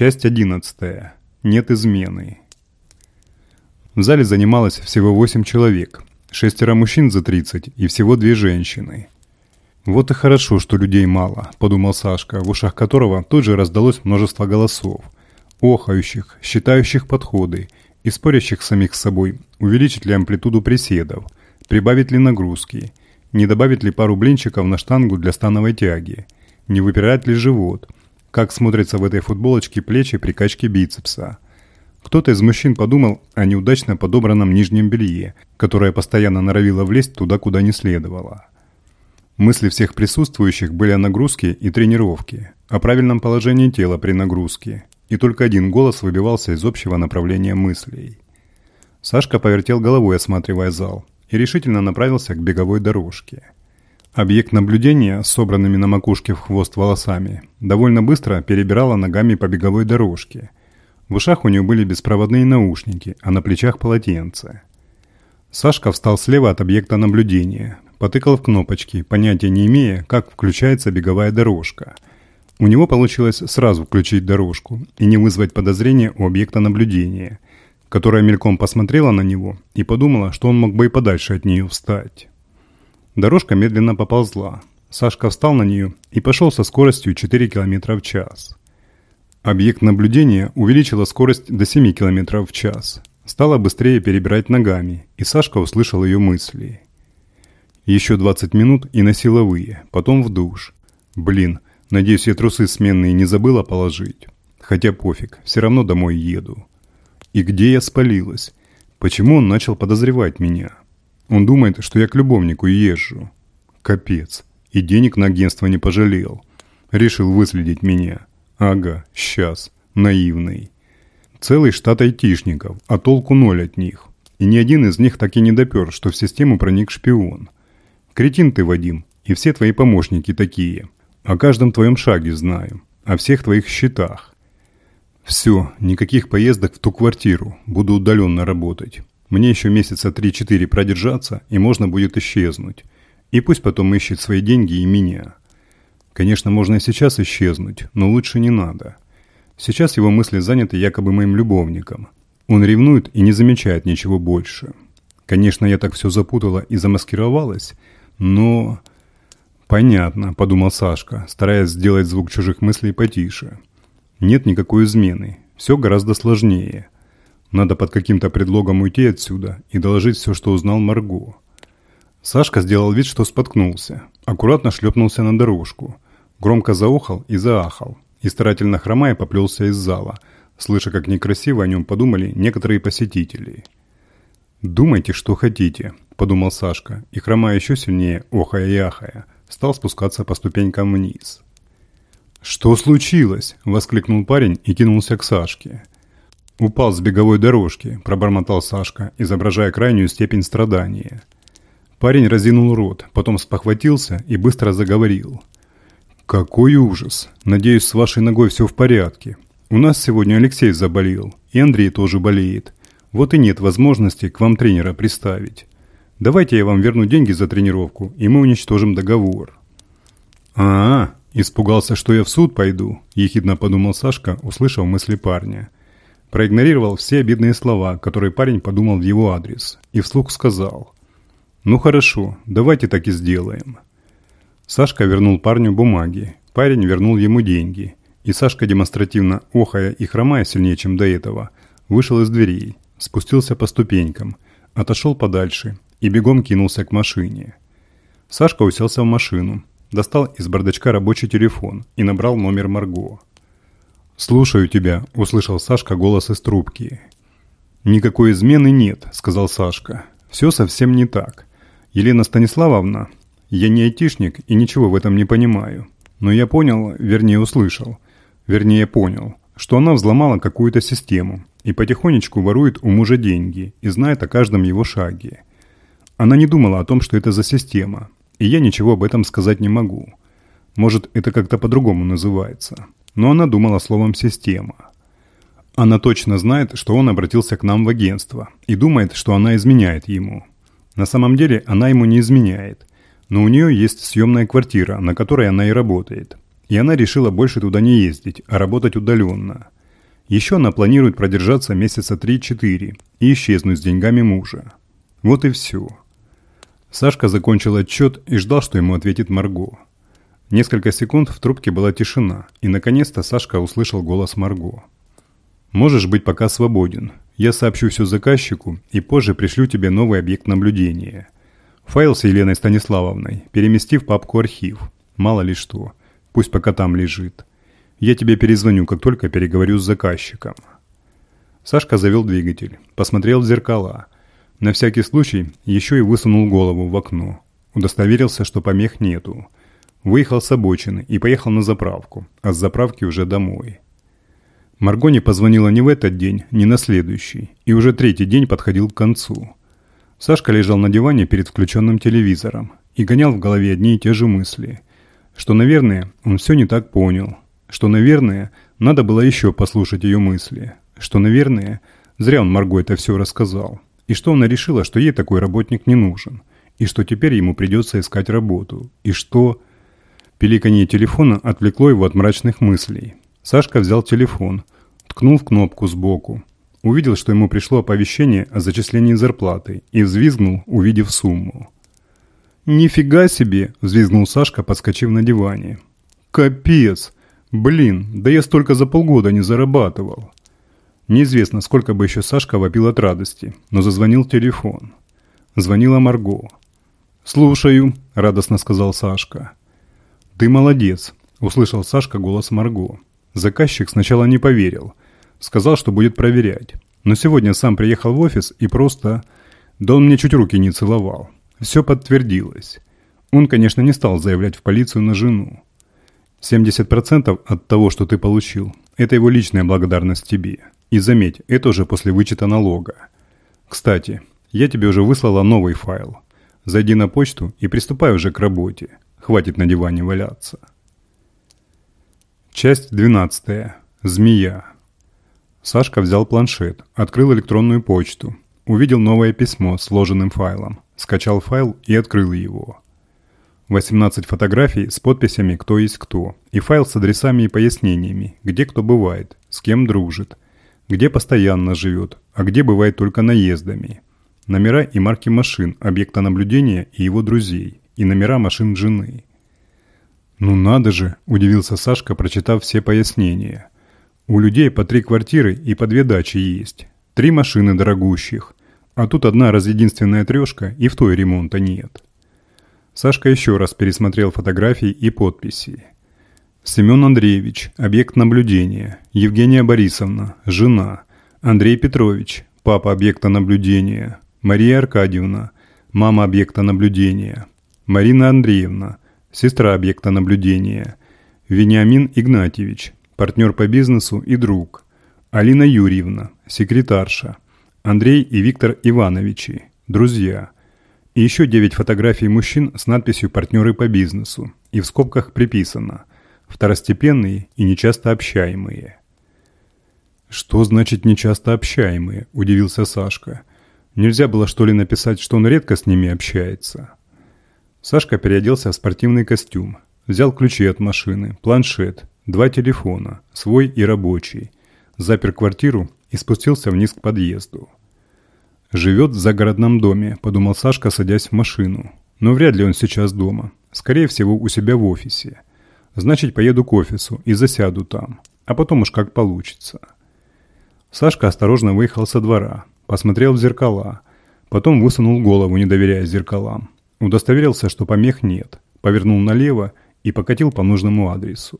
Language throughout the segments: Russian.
Часть 11. Нет измены. В зале занималось всего 8 человек. Шестеро мужчин за 30 и всего две женщины. «Вот и хорошо, что людей мало», – подумал Сашка, в ушах которого тут же раздалось множество голосов. Охающих, считающих подходы и спорящих самих с собой, увеличить ли амплитуду приседов, прибавить ли нагрузки, не добавить ли пару блинчиков на штангу для становой тяги, не выпирать ли живот – как смотрятся в этой футболочке плечи при качке бицепса. Кто-то из мужчин подумал о неудачно подобранном нижнем белье, которое постоянно норовило влезть туда, куда не следовало. Мысли всех присутствующих были о нагрузке и тренировке, о правильном положении тела при нагрузке, и только один голос выбивался из общего направления мыслей. Сашка повертел головой, осматривая зал, и решительно направился к беговой дорожке – Объект наблюдения, собранными на макушке в хвост волосами, довольно быстро перебирала ногами по беговой дорожке. В ушах у нее были беспроводные наушники, а на плечах полотенце. Сашка встал слева от объекта наблюдения, потыкал в кнопочки, понятия не имея, как включается беговая дорожка. У него получилось сразу включить дорожку и не вызвать подозрения у объекта наблюдения, которая мельком посмотрела на него и подумала, что он мог бы и подальше от нее встать. Дорожка медленно поползла. Сашка встал на нее и пошел со скоростью 4 км в час. Объект наблюдения увеличила скорость до 7 км в час. Стала быстрее перебирать ногами, и Сашка услышал ее мысли. Еще 20 минут и на силовые, потом в душ. Блин, надеюсь, я трусы сменные не забыла положить. Хотя пофиг, все равно домой еду. И где я спалилась? Почему он начал подозревать меня? Он думает, что я к любовнику езжу. Капец. И денег на агентство не пожалел. Решил выследить меня. Ага, сейчас. Наивный. Целый штат айтишников, а толку ноль от них. И ни один из них так и не допер, что в систему проник шпион. Кретин ты, Вадим, и все твои помощники такие. О каждом твоем шаге знаю. О всех твоих счетах. Все, никаких поездок в ту квартиру. Буду удаленно работать. Мне еще месяца 3-4 продержаться, и можно будет исчезнуть. И пусть потом ищет свои деньги и меня. Конечно, можно и сейчас исчезнуть, но лучше не надо. Сейчас его мысли заняты якобы моим любовником. Он ревнует и не замечает ничего больше. Конечно, я так все запутала и замаскировалась, но... «Понятно», – подумал Сашка, стараясь сделать звук чужих мыслей потише. «Нет никакой измены. Все гораздо сложнее. Надо под каким-то предлогом уйти отсюда и доложить все, что узнал Марго. Сашка сделал вид, что споткнулся. Аккуратно шлепнулся на дорожку. Громко заохал и заахал. И старательно хромая поплелся из зала, слыша, как некрасиво о нем подумали некоторые посетители. «Думайте, что хотите», – подумал Сашка, и, хромая еще сильнее, охая и ахая, стал спускаться по ступенькам вниз. «Что случилось?» – воскликнул парень и кинулся к Сашке. «Упал с беговой дорожки», – пробормотал Сашка, изображая крайнюю степень страдания. Парень разинул рот, потом спохватился и быстро заговорил. «Какой ужас! Надеюсь, с вашей ногой все в порядке. У нас сегодня Алексей заболел, и Андрей тоже болеет. Вот и нет возможности к вам тренера приставить. Давайте я вам верну деньги за тренировку, и мы уничтожим договор». «А-а!» – испугался, что я в суд пойду, – ехидно подумал Сашка, услышав мысли парня – Проигнорировал все обидные слова, которые парень подумал в его адрес, и вслух сказал. «Ну хорошо, давайте так и сделаем». Сашка вернул парню бумаги, парень вернул ему деньги, и Сашка, демонстративно охая и хромая сильнее, чем до этого, вышел из дверей, спустился по ступенькам, отошел подальше и бегом кинулся к машине. Сашка уселся в машину, достал из бардачка рабочий телефон и набрал номер Марго. «Слушаю тебя», – услышал Сашка голос из трубки. «Никакой измены нет», – сказал Сашка. «Все совсем не так. Елена Станиславовна, я не айтишник и ничего в этом не понимаю. Но я понял, вернее услышал, вернее понял, что она взломала какую-то систему и потихонечку ворует у мужа деньги и знает о каждом его шаге. Она не думала о том, что это за система, и я ничего об этом сказать не могу. Может, это как-то по-другому называется» но она думала словом «система». Она точно знает, что он обратился к нам в агентство и думает, что она изменяет ему. На самом деле она ему не изменяет, но у нее есть съемная квартира, на которой она и работает. И она решила больше туда не ездить, а работать удаленно. Еще она планирует продержаться месяца 3-4 и исчезнуть с деньгами мужа. Вот и все. Сашка закончил отчет и ждал, что ему ответит Марго. Несколько секунд в трубке была тишина, и наконец-то Сашка услышал голос Марго. «Можешь быть пока свободен. Я сообщу все заказчику и позже пришлю тебе новый объект наблюдения. Файл с Еленой Станиславовной перемести в папку «Архив». Мало ли что. Пусть пока там лежит. Я тебе перезвоню, как только переговорю с заказчиком». Сашка завел двигатель, посмотрел в зеркала. На всякий случай еще и высунул голову в окно. Удостоверился, что помех нету. Выехал с обочины и поехал на заправку, а с заправки уже домой. Марго не позвонила ни в этот день, ни на следующий, и уже третий день подходил к концу. Сашка лежал на диване перед включенным телевизором и гонял в голове одни и те же мысли, что, наверное, он все не так понял, что, наверное, надо было еще послушать ее мысли, что, наверное, зря он Марго это все рассказал, и что она решила, что ей такой работник не нужен, и что теперь ему придется искать работу, и что... Пиликанье телефона отвлекло его от мрачных мыслей. Сашка взял телефон, ткнул в кнопку сбоку, увидел, что ему пришло оповещение о зачислении зарплаты и взвизгнул, увидев сумму. «Нифига себе!» – взвизгнул Сашка, подскочив на диване. «Капец! Блин, да я столько за полгода не зарабатывал!» Неизвестно, сколько бы еще Сашка вопил от радости, но зазвонил телефон. Звонила Марго. «Слушаю», – радостно сказал Сашка. «Ты молодец», – услышал Сашка голос Марго. Заказчик сначала не поверил. Сказал, что будет проверять. Но сегодня сам приехал в офис и просто... Да он мне чуть руки не целовал. Все подтвердилось. Он, конечно, не стал заявлять в полицию на жену. 70% от того, что ты получил, это его личная благодарность тебе. И заметь, это уже после вычета налога. Кстати, я тебе уже выслала новый файл. Зайди на почту и приступай уже к работе. Хватит на диване валяться. Часть 12. Змея. Сашка взял планшет, открыл электронную почту, увидел новое письмо с сложенным файлом, скачал файл и открыл его. 18 фотографий с подписями «Кто есть кто» и файл с адресами и пояснениями, где кто бывает, с кем дружит, где постоянно живет, а где бывает только наездами. Номера и марки машин, объекта наблюдения и его друзей, и номера машин жены. «Ну надо же!» – удивился Сашка, прочитав все пояснения. «У людей по три квартиры и по две дачи есть, три машины дорогущих, а тут одна разъединственная трешка и в той ремонта нет». Сашка еще раз пересмотрел фотографии и подписи. Семен Андреевич, объект наблюдения. Евгения Борисовна, жена. Андрей Петрович, папа объекта наблюдения. Мария Аркадьевна, мама объекта наблюдения. Марина Андреевна, сестра объекта наблюдения. Вениамин Игнатьевич, партнер по бизнесу и друг. Алина Юрьевна, секретарша. Андрей и Виктор Ивановичи, друзья. И еще 9 фотографий мужчин с надписью «Партнеры по бизнесу». И в скобках приписано «Второстепенные и нечасто общаемые». «Что значит «нечасто общаемые»?» – удивился Сашка. «Нельзя было, что ли, написать, что он редко с ними общается?» Сашка переоделся в спортивный костюм, взял ключи от машины, планшет, два телефона, свой и рабочий, запер квартиру и спустился вниз к подъезду. «Живет в загородном доме», – подумал Сашка, садясь в машину. «Но вряд ли он сейчас дома. Скорее всего, у себя в офисе. Значит, поеду к офису и засяду там. А потом уж как получится». Сашка осторожно выехал со двора, посмотрел в зеркала, потом высунул голову, не доверяя зеркалам. Удостоверился, что помех нет, повернул налево и покатил по нужному адресу.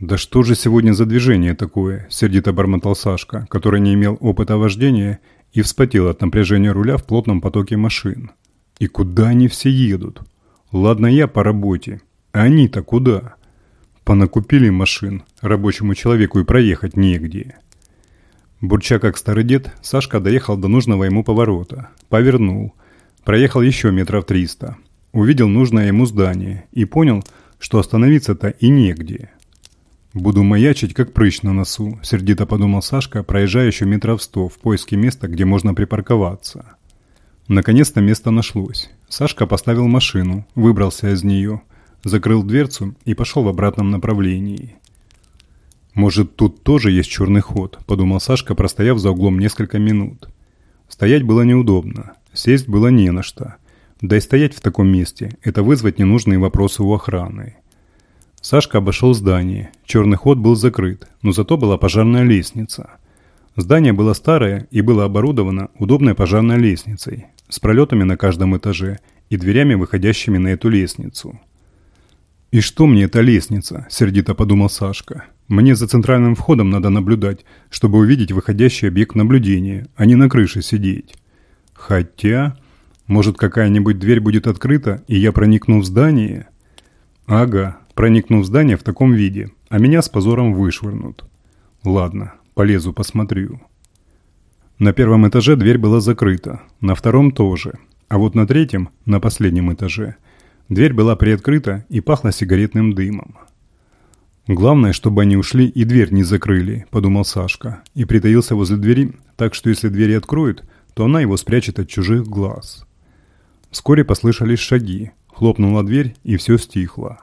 «Да что же сегодня за движение такое?» – сердито бормотал Сашка, который не имел опыта вождения и вспотел от напряжения руля в плотном потоке машин. И куда они все едут? Ладно, я по работе. А они-то куда? Понакупили машин, рабочему человеку и проехать негде. Бурча как старый дед, Сашка доехал до нужного ему поворота, повернул, проехал еще метров триста, увидел нужное ему здание и понял, что остановиться-то и негде. «Буду маячить, как прыщ на носу», – сердито подумал Сашка, проезжая еще метров сто в поиске места, где можно припарковаться. Наконец-то место нашлось. Сашка поставил машину, выбрался из нее, закрыл дверцу и пошел в обратном направлении. «Может, тут тоже есть черный ход?» – подумал Сашка, простояв за углом несколько минут. Стоять было неудобно, сесть было не на что. Да и стоять в таком месте – это вызвать ненужные вопросы у охраны. Сашка обошел здание. Черный ход был закрыт, но зато была пожарная лестница. Здание было старое и было оборудовано удобной пожарной лестницей с пролетами на каждом этаже и дверями, выходящими на эту лестницу. «И что мне эта лестница?» – сердито подумал Сашка. «Мне за центральным входом надо наблюдать, чтобы увидеть выходящий объект наблюдения, а не на крыше сидеть. Хотя, может какая-нибудь дверь будет открыта, и я проникну в здание?» «Ага, проникну в здание в таком виде, а меня с позором вышвырнут. Ладно, полезу посмотрю». На первом этаже дверь была закрыта, на втором тоже, а вот на третьем, на последнем этаже – Дверь была приоткрыта и пахла сигаретным дымом. «Главное, чтобы они ушли и дверь не закрыли», – подумал Сашка, и притаился возле двери, так что если двери откроют, то она его спрячет от чужих глаз. Вскоре послышались шаги, хлопнула дверь, и все стихло.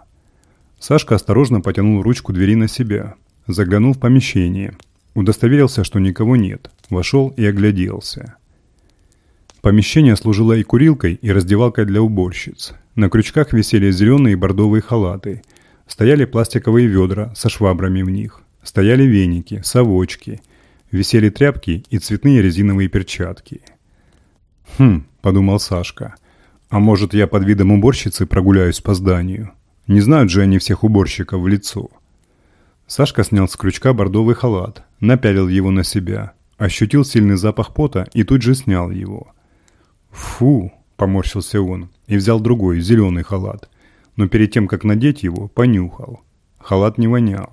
Сашка осторожно потянул ручку двери на себя, заглянул в помещение, удостоверился, что никого нет, вошел и огляделся. Помещение служило и курилкой, и раздевалкой для уборщиц. На крючках висели зеленые и бордовые халаты. Стояли пластиковые ведра со швабрами в них. Стояли веники, совочки. Висели тряпки и цветные резиновые перчатки. «Хм», — подумал Сашка, — «а может, я под видом уборщицы прогуляюсь по зданию? Не знают же они всех уборщиков в лицо». Сашка снял с крючка бордовый халат, напялил его на себя, ощутил сильный запах пота и тут же снял его. «Фу!» – поморщился он и взял другой, зеленый халат. Но перед тем, как надеть его, понюхал. Халат не вонял.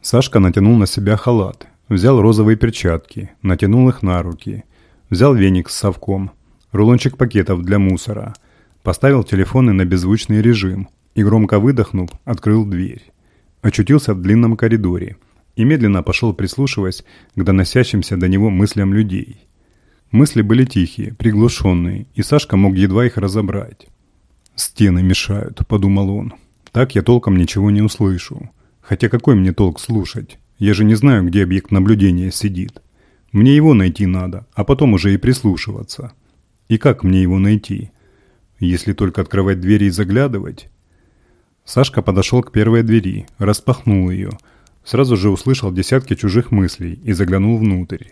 Сашка натянул на себя халат, взял розовые перчатки, натянул их на руки, взял веник с совком, рулончик пакетов для мусора, поставил телефоны на беззвучный режим и, громко выдохнув, открыл дверь. Очутился в длинном коридоре и медленно пошел, прислушиваясь к доносящимся до него мыслям людей – Мысли были тихие, приглушенные, и Сашка мог едва их разобрать. «Стены мешают», — подумал он. «Так я толком ничего не услышу. Хотя какой мне толк слушать? Я же не знаю, где объект наблюдения сидит. Мне его найти надо, а потом уже и прислушиваться. И как мне его найти? Если только открывать двери и заглядывать?» Сашка подошел к первой двери, распахнул ее. Сразу же услышал десятки чужих мыслей и заглянул внутрь.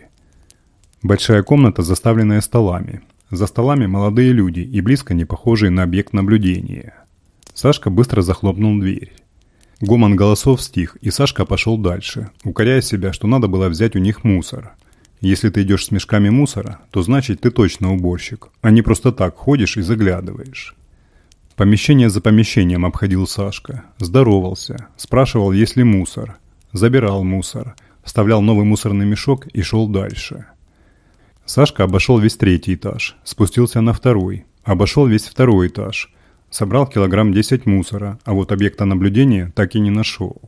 Большая комната, заставленная столами. За столами молодые люди и близко не похожие на объект наблюдения. Сашка быстро захлопнул дверь. Гомон голосов стих, и Сашка пошел дальше, укоряя себя, что надо было взять у них мусор. Если ты идешь с мешками мусора, то значит ты точно уборщик, а не просто так ходишь и заглядываешь. Помещение за помещением обходил Сашка, здоровался, спрашивал, есть ли мусор, забирал мусор, вставлял новый мусорный мешок и шел дальше. Сашка обошел весь третий этаж, спустился на второй, обошел весь второй этаж, собрал килограмм 10 мусора, а вот объекта наблюдения так и не нашел.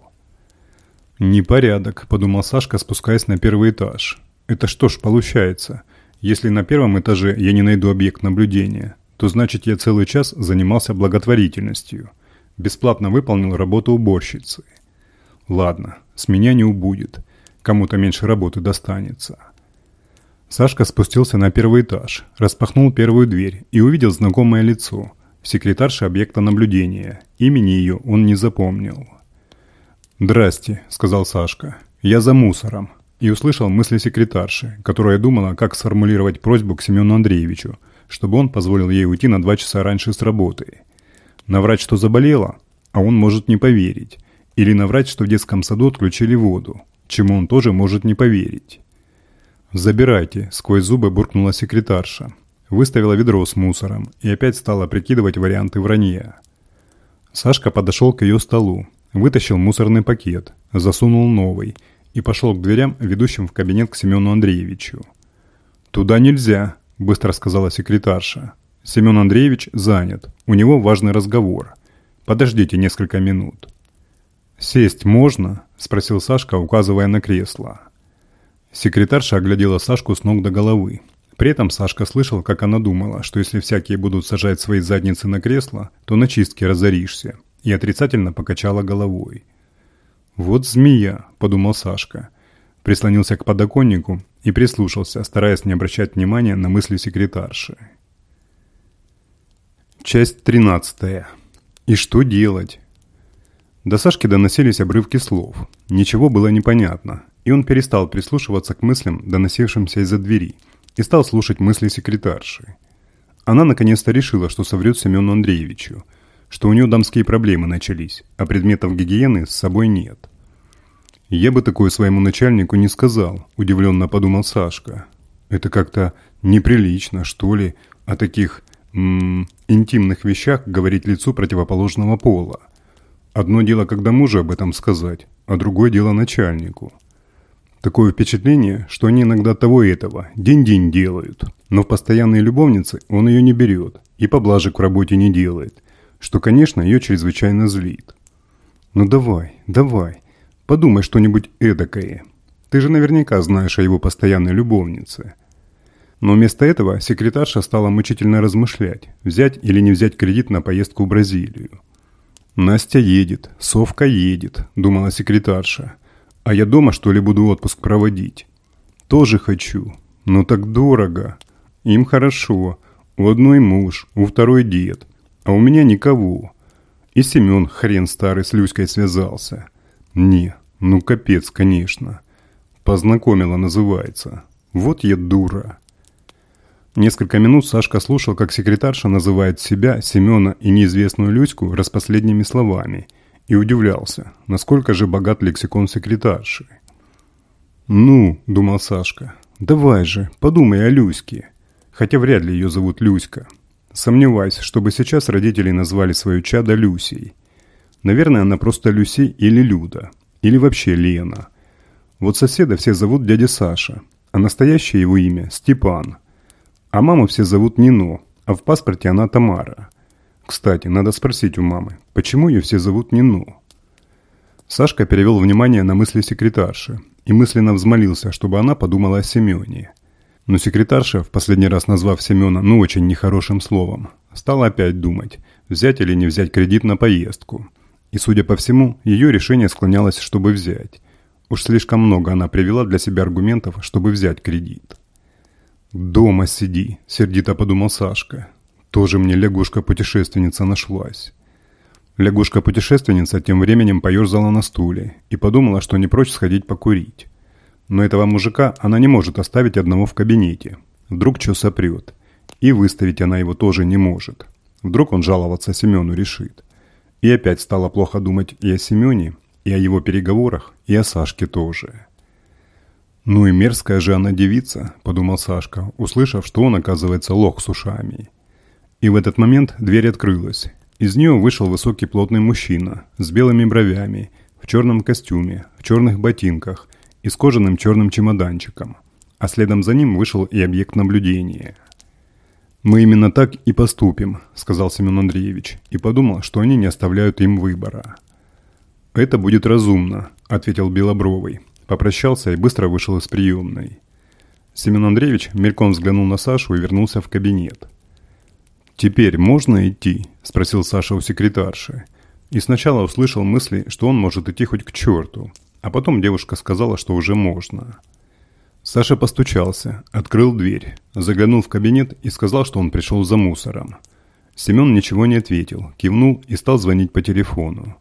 «Непорядок», – подумал Сашка, спускаясь на первый этаж. «Это что ж получается? Если на первом этаже я не найду объект наблюдения, то значит я целый час занимался благотворительностью. Бесплатно выполнил работу уборщицы. Ладно, с меня не убудет. Кому-то меньше работы достанется». Сашка спустился на первый этаж, распахнул первую дверь и увидел знакомое лицо. Секретарша объекта наблюдения. Имени ее он не запомнил. «Здрасте», — сказал Сашка. «Я за мусором». И услышал мысли секретарши, которая думала, как сформулировать просьбу к Семену Андреевичу, чтобы он позволил ей уйти на два часа раньше с работы. Наврать, что заболела, а он может не поверить. Или наврать, что в детском саду отключили воду, чему он тоже может не поверить. «Забирайте», – сквозь зубы буркнула секретарша. Выставила ведро с мусором и опять стала прикидывать варианты вранья. Сашка подошел к ее столу, вытащил мусорный пакет, засунул новый и пошел к дверям, ведущим в кабинет к Семену Андреевичу. «Туда нельзя», – быстро сказала секретарша. «Семен Андреевич занят, у него важный разговор. Подождите несколько минут». «Сесть можно?» – спросил Сашка, указывая на кресло. Секретарша оглядела Сашку с ног до головы. При этом Сашка слышал, как она думала, что если всякие будут сажать свои задницы на кресло, то на чистке разоришься, и отрицательно покачала головой. «Вот змея», – подумал Сашка. Прислонился к подоконнику и прислушался, стараясь не обращать внимания на мысли секретарши. Часть 13. И что делать? До Сашки доносились обрывки слов. Ничего было непонятно, и он перестал прислушиваться к мыслям, доносившимся из-за двери, и стал слушать мысли секретарши. Она наконец-то решила, что соврет Семену Андреевичу, что у нее дамские проблемы начались, а предметов гигиены с собой нет. «Я бы такое своему начальнику не сказал», – удивленно подумал Сашка. «Это как-то неприлично, что ли, о таких м -м, интимных вещах говорить лицу противоположного пола. Одно дело, когда мужу об этом сказать, а другое дело начальнику. Такое впечатление, что они иногда того и этого день-день делают, но в постоянные любовницы он ее не берет и поблажек в работе не делает, что, конечно, ее чрезвычайно злит. «Ну давай, давай, подумай что-нибудь эдакое. Ты же наверняка знаешь о его постоянной любовнице». Но вместо этого секретарша стала мучительно размышлять, взять или не взять кредит на поездку в Бразилию. «Настя едет, Совка едет», – думала секретарша. «А я дома, что ли, буду отпуск проводить?» «Тоже хочу. Но так дорого. Им хорошо. У одной муж, у второй дед. А у меня никого. И Семен, хрен старый, с Люськой связался. Не, ну капец, конечно. Познакомила, называется. Вот я дура». Несколько минут Сашка слушал, как секретарша называет себя, Семена и неизвестную Люську распоследними словами и удивлялся, насколько же богат лексикон секретарши. «Ну», — думал Сашка, — «давай же, подумай о Люське». Хотя вряд ли ее зовут Люська. Сомневаюсь, чтобы сейчас родители назвали свою чадо Люсей. Наверное, она просто Люси или Люда. Или вообще Лена. Вот соседа все зовут дядя Саша, а настоящее его имя – Степан. А маму все зовут Нино, а в паспорте она Тамара. Кстати, надо спросить у мамы, почему ее все зовут Нино? Сашка перевел внимание на мысли секретарши и мысленно взмолился, чтобы она подумала о Семене. Но секретарша, в последний раз назвав Семена ну очень нехорошим словом, стала опять думать, взять или не взять кредит на поездку. И, судя по всему, ее решение склонялось, чтобы взять. Уж слишком много она привела для себя аргументов, чтобы взять кредит. «Дома сиди», — сердито подумал Сашка. «Тоже мне лягушка-путешественница нашлась». Лягушка-путешественница тем временем поерзала на стуле и подумала, что не прочь сходить покурить. Но этого мужика она не может оставить одного в кабинете. Вдруг что сопрет. И выставить она его тоже не может. Вдруг он жаловаться Семену решит. И опять стало плохо думать и о Семене, и о его переговорах, и о Сашке тоже. «Ну и мерзкая же она девица», – подумал Сашка, услышав, что он, оказывается, лох с ушами. И в этот момент дверь открылась. Из нее вышел высокий плотный мужчина с белыми бровями, в черном костюме, в черных ботинках и с кожаным черным чемоданчиком. А следом за ним вышел и объект наблюдения. «Мы именно так и поступим», – сказал Семен Андреевич, и подумал, что они не оставляют им выбора. «Это будет разумно», – ответил Белобровый попрощался и быстро вышел из приемной. Семен Андреевич мельком взглянул на Сашу и вернулся в кабинет. «Теперь можно идти?» – спросил Саша у секретарши. И сначала услышал мысли, что он может идти хоть к черту, а потом девушка сказала, что уже можно. Саша постучался, открыл дверь, заглянул в кабинет и сказал, что он пришел за мусором. Семен ничего не ответил, кивнул и стал звонить по телефону.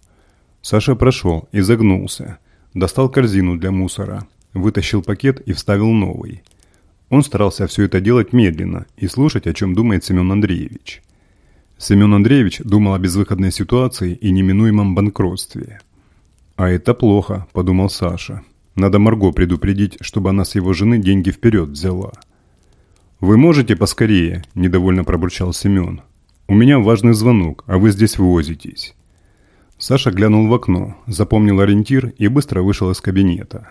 Саша прошел и загнулся – Достал корзину для мусора, вытащил пакет и вставил новый. Он старался все это делать медленно и слушать, о чем думает Семен Андреевич. Семен Андреевич думал о безвыходной ситуации и неминуемом банкротстве. «А это плохо», – подумал Саша. «Надо Марго предупредить, чтобы она с его жены деньги вперед взяла». «Вы можете поскорее?» – недовольно пробурчал Семен. «У меня важный звонок, а вы здесь возитесь». Саша глянул в окно, запомнил ориентир и быстро вышел из кабинета.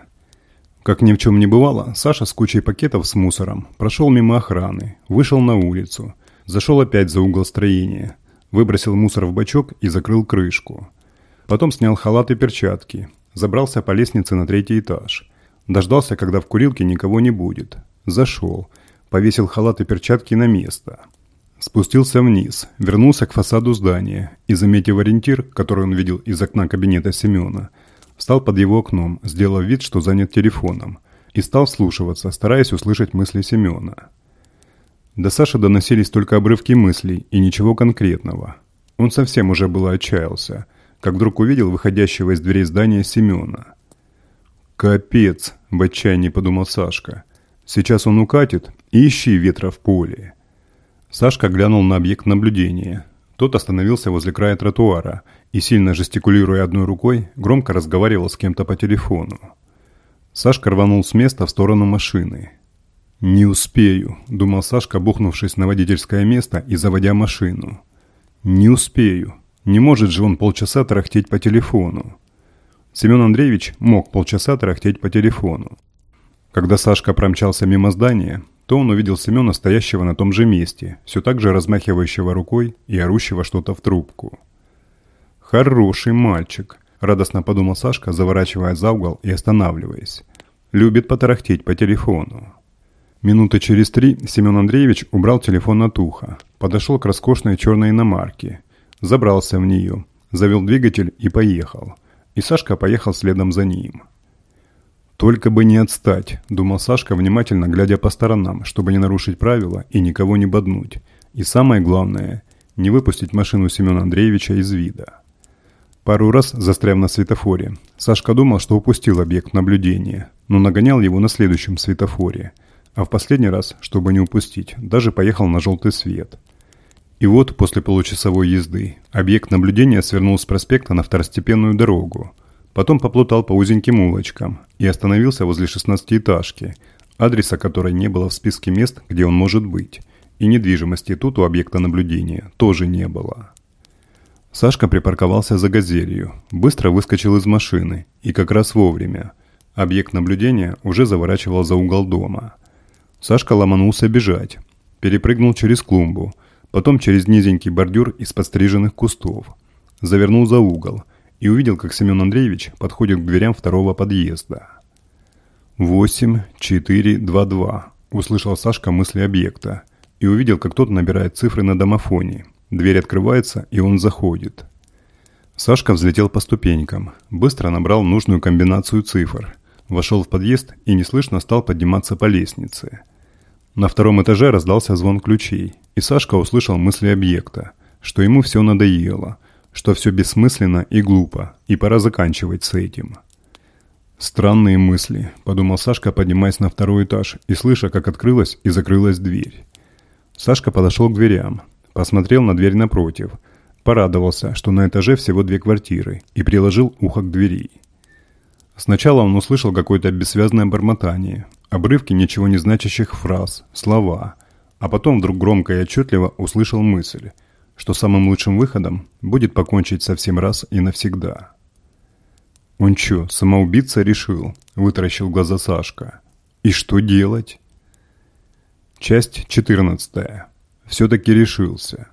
Как ни в чем не бывало, Саша с кучей пакетов с мусором прошел мимо охраны, вышел на улицу, зашел опять за угол строения, выбросил мусор в бачок и закрыл крышку. Потом снял халат и перчатки, забрался по лестнице на третий этаж. Дождался, когда в курилке никого не будет. Зашел, повесил халат и перчатки на место – Спустился вниз, вернулся к фасаду здания и, заметив ориентир, который он видел из окна кабинета Семена, Встал под его окном, сделав вид, что занят телефоном, и стал вслушиваться, стараясь услышать мысли Семена. До Саши доносились только обрывки мыслей и ничего конкретного. Он совсем уже было отчаялся, как вдруг увидел выходящего из дверей здания Семена. «Капец!» – в отчаянии подумал Сашка. «Сейчас он укатит, и ищи ветра в поле». Сашка глянул на объект наблюдения. Тот остановился возле края тротуара и, сильно жестикулируя одной рукой, громко разговаривал с кем-то по телефону. Сашка рванул с места в сторону машины. «Не успею», – думал Сашка, бухнувшись на водительское место и заводя машину. «Не успею. Не может же он полчаса тарахтеть по телефону». Семен Андреевич мог полчаса тарахтеть по телефону. Когда Сашка промчался мимо здания, то он увидел Семена, стоящего на том же месте, все так же размахивающего рукой и орущего что-то в трубку. «Хороший мальчик», – радостно подумал Сашка, заворачивая за угол и останавливаясь. «Любит потарахтеть по телефону». Минуты через три Семен Андреевич убрал телефон от уха, подошел к роскошной черной иномарке, забрался в нее, завел двигатель и поехал. И Сашка поехал следом за ним. «Только бы не отстать», – думал Сашка, внимательно глядя по сторонам, чтобы не нарушить правила и никого не боднуть. И самое главное – не выпустить машину Семена Андреевича из вида. Пару раз, застряв на светофоре, Сашка думал, что упустил объект наблюдения, но нагонял его на следующем светофоре. А в последний раз, чтобы не упустить, даже поехал на желтый свет. И вот, после получасовой езды, объект наблюдения свернул с проспекта на второстепенную дорогу – Потом поплутал по узеньким улочкам и остановился возле шестнадцатиэтажки, адреса которой не было в списке мест, где он может быть, и недвижимости тут у объекта наблюдения тоже не было. Сашка припарковался за газелью, быстро выскочил из машины и как раз вовремя. Объект наблюдения уже заворачивал за угол дома. Сашка ломанулся бежать, перепрыгнул через клумбу, потом через низенький бордюр из подстриженных кустов, завернул за угол – и увидел, как Семен Андреевич подходит к дверям второго подъезда. «Восемь, четыре, два, два», – услышал Сашка мысли объекта и увидел, как тот набирает цифры на домофоне. Дверь открывается, и он заходит. Сашка взлетел по ступенькам, быстро набрал нужную комбинацию цифр, вошел в подъезд и неслышно стал подниматься по лестнице. На втором этаже раздался звон ключей, и Сашка услышал мысли объекта, что ему все надоело – что все бессмысленно и глупо, и пора заканчивать с этим. «Странные мысли», – подумал Сашка, поднимаясь на второй этаж и слыша, как открылась и закрылась дверь. Сашка подошел к дверям, посмотрел на дверь напротив, порадовался, что на этаже всего две квартиры, и приложил ухо к двери. Сначала он услышал какое-то бессвязное бормотание, обрывки ничего не значащих фраз, слова, а потом вдруг громко и отчетливо услышал мысль – что самым лучшим выходом будет покончить со всем раз и навсегда. «Он чё, самоубийца решил?» – вытаращил глаза Сашка. «И что делать?» Часть 14. Все-таки решился.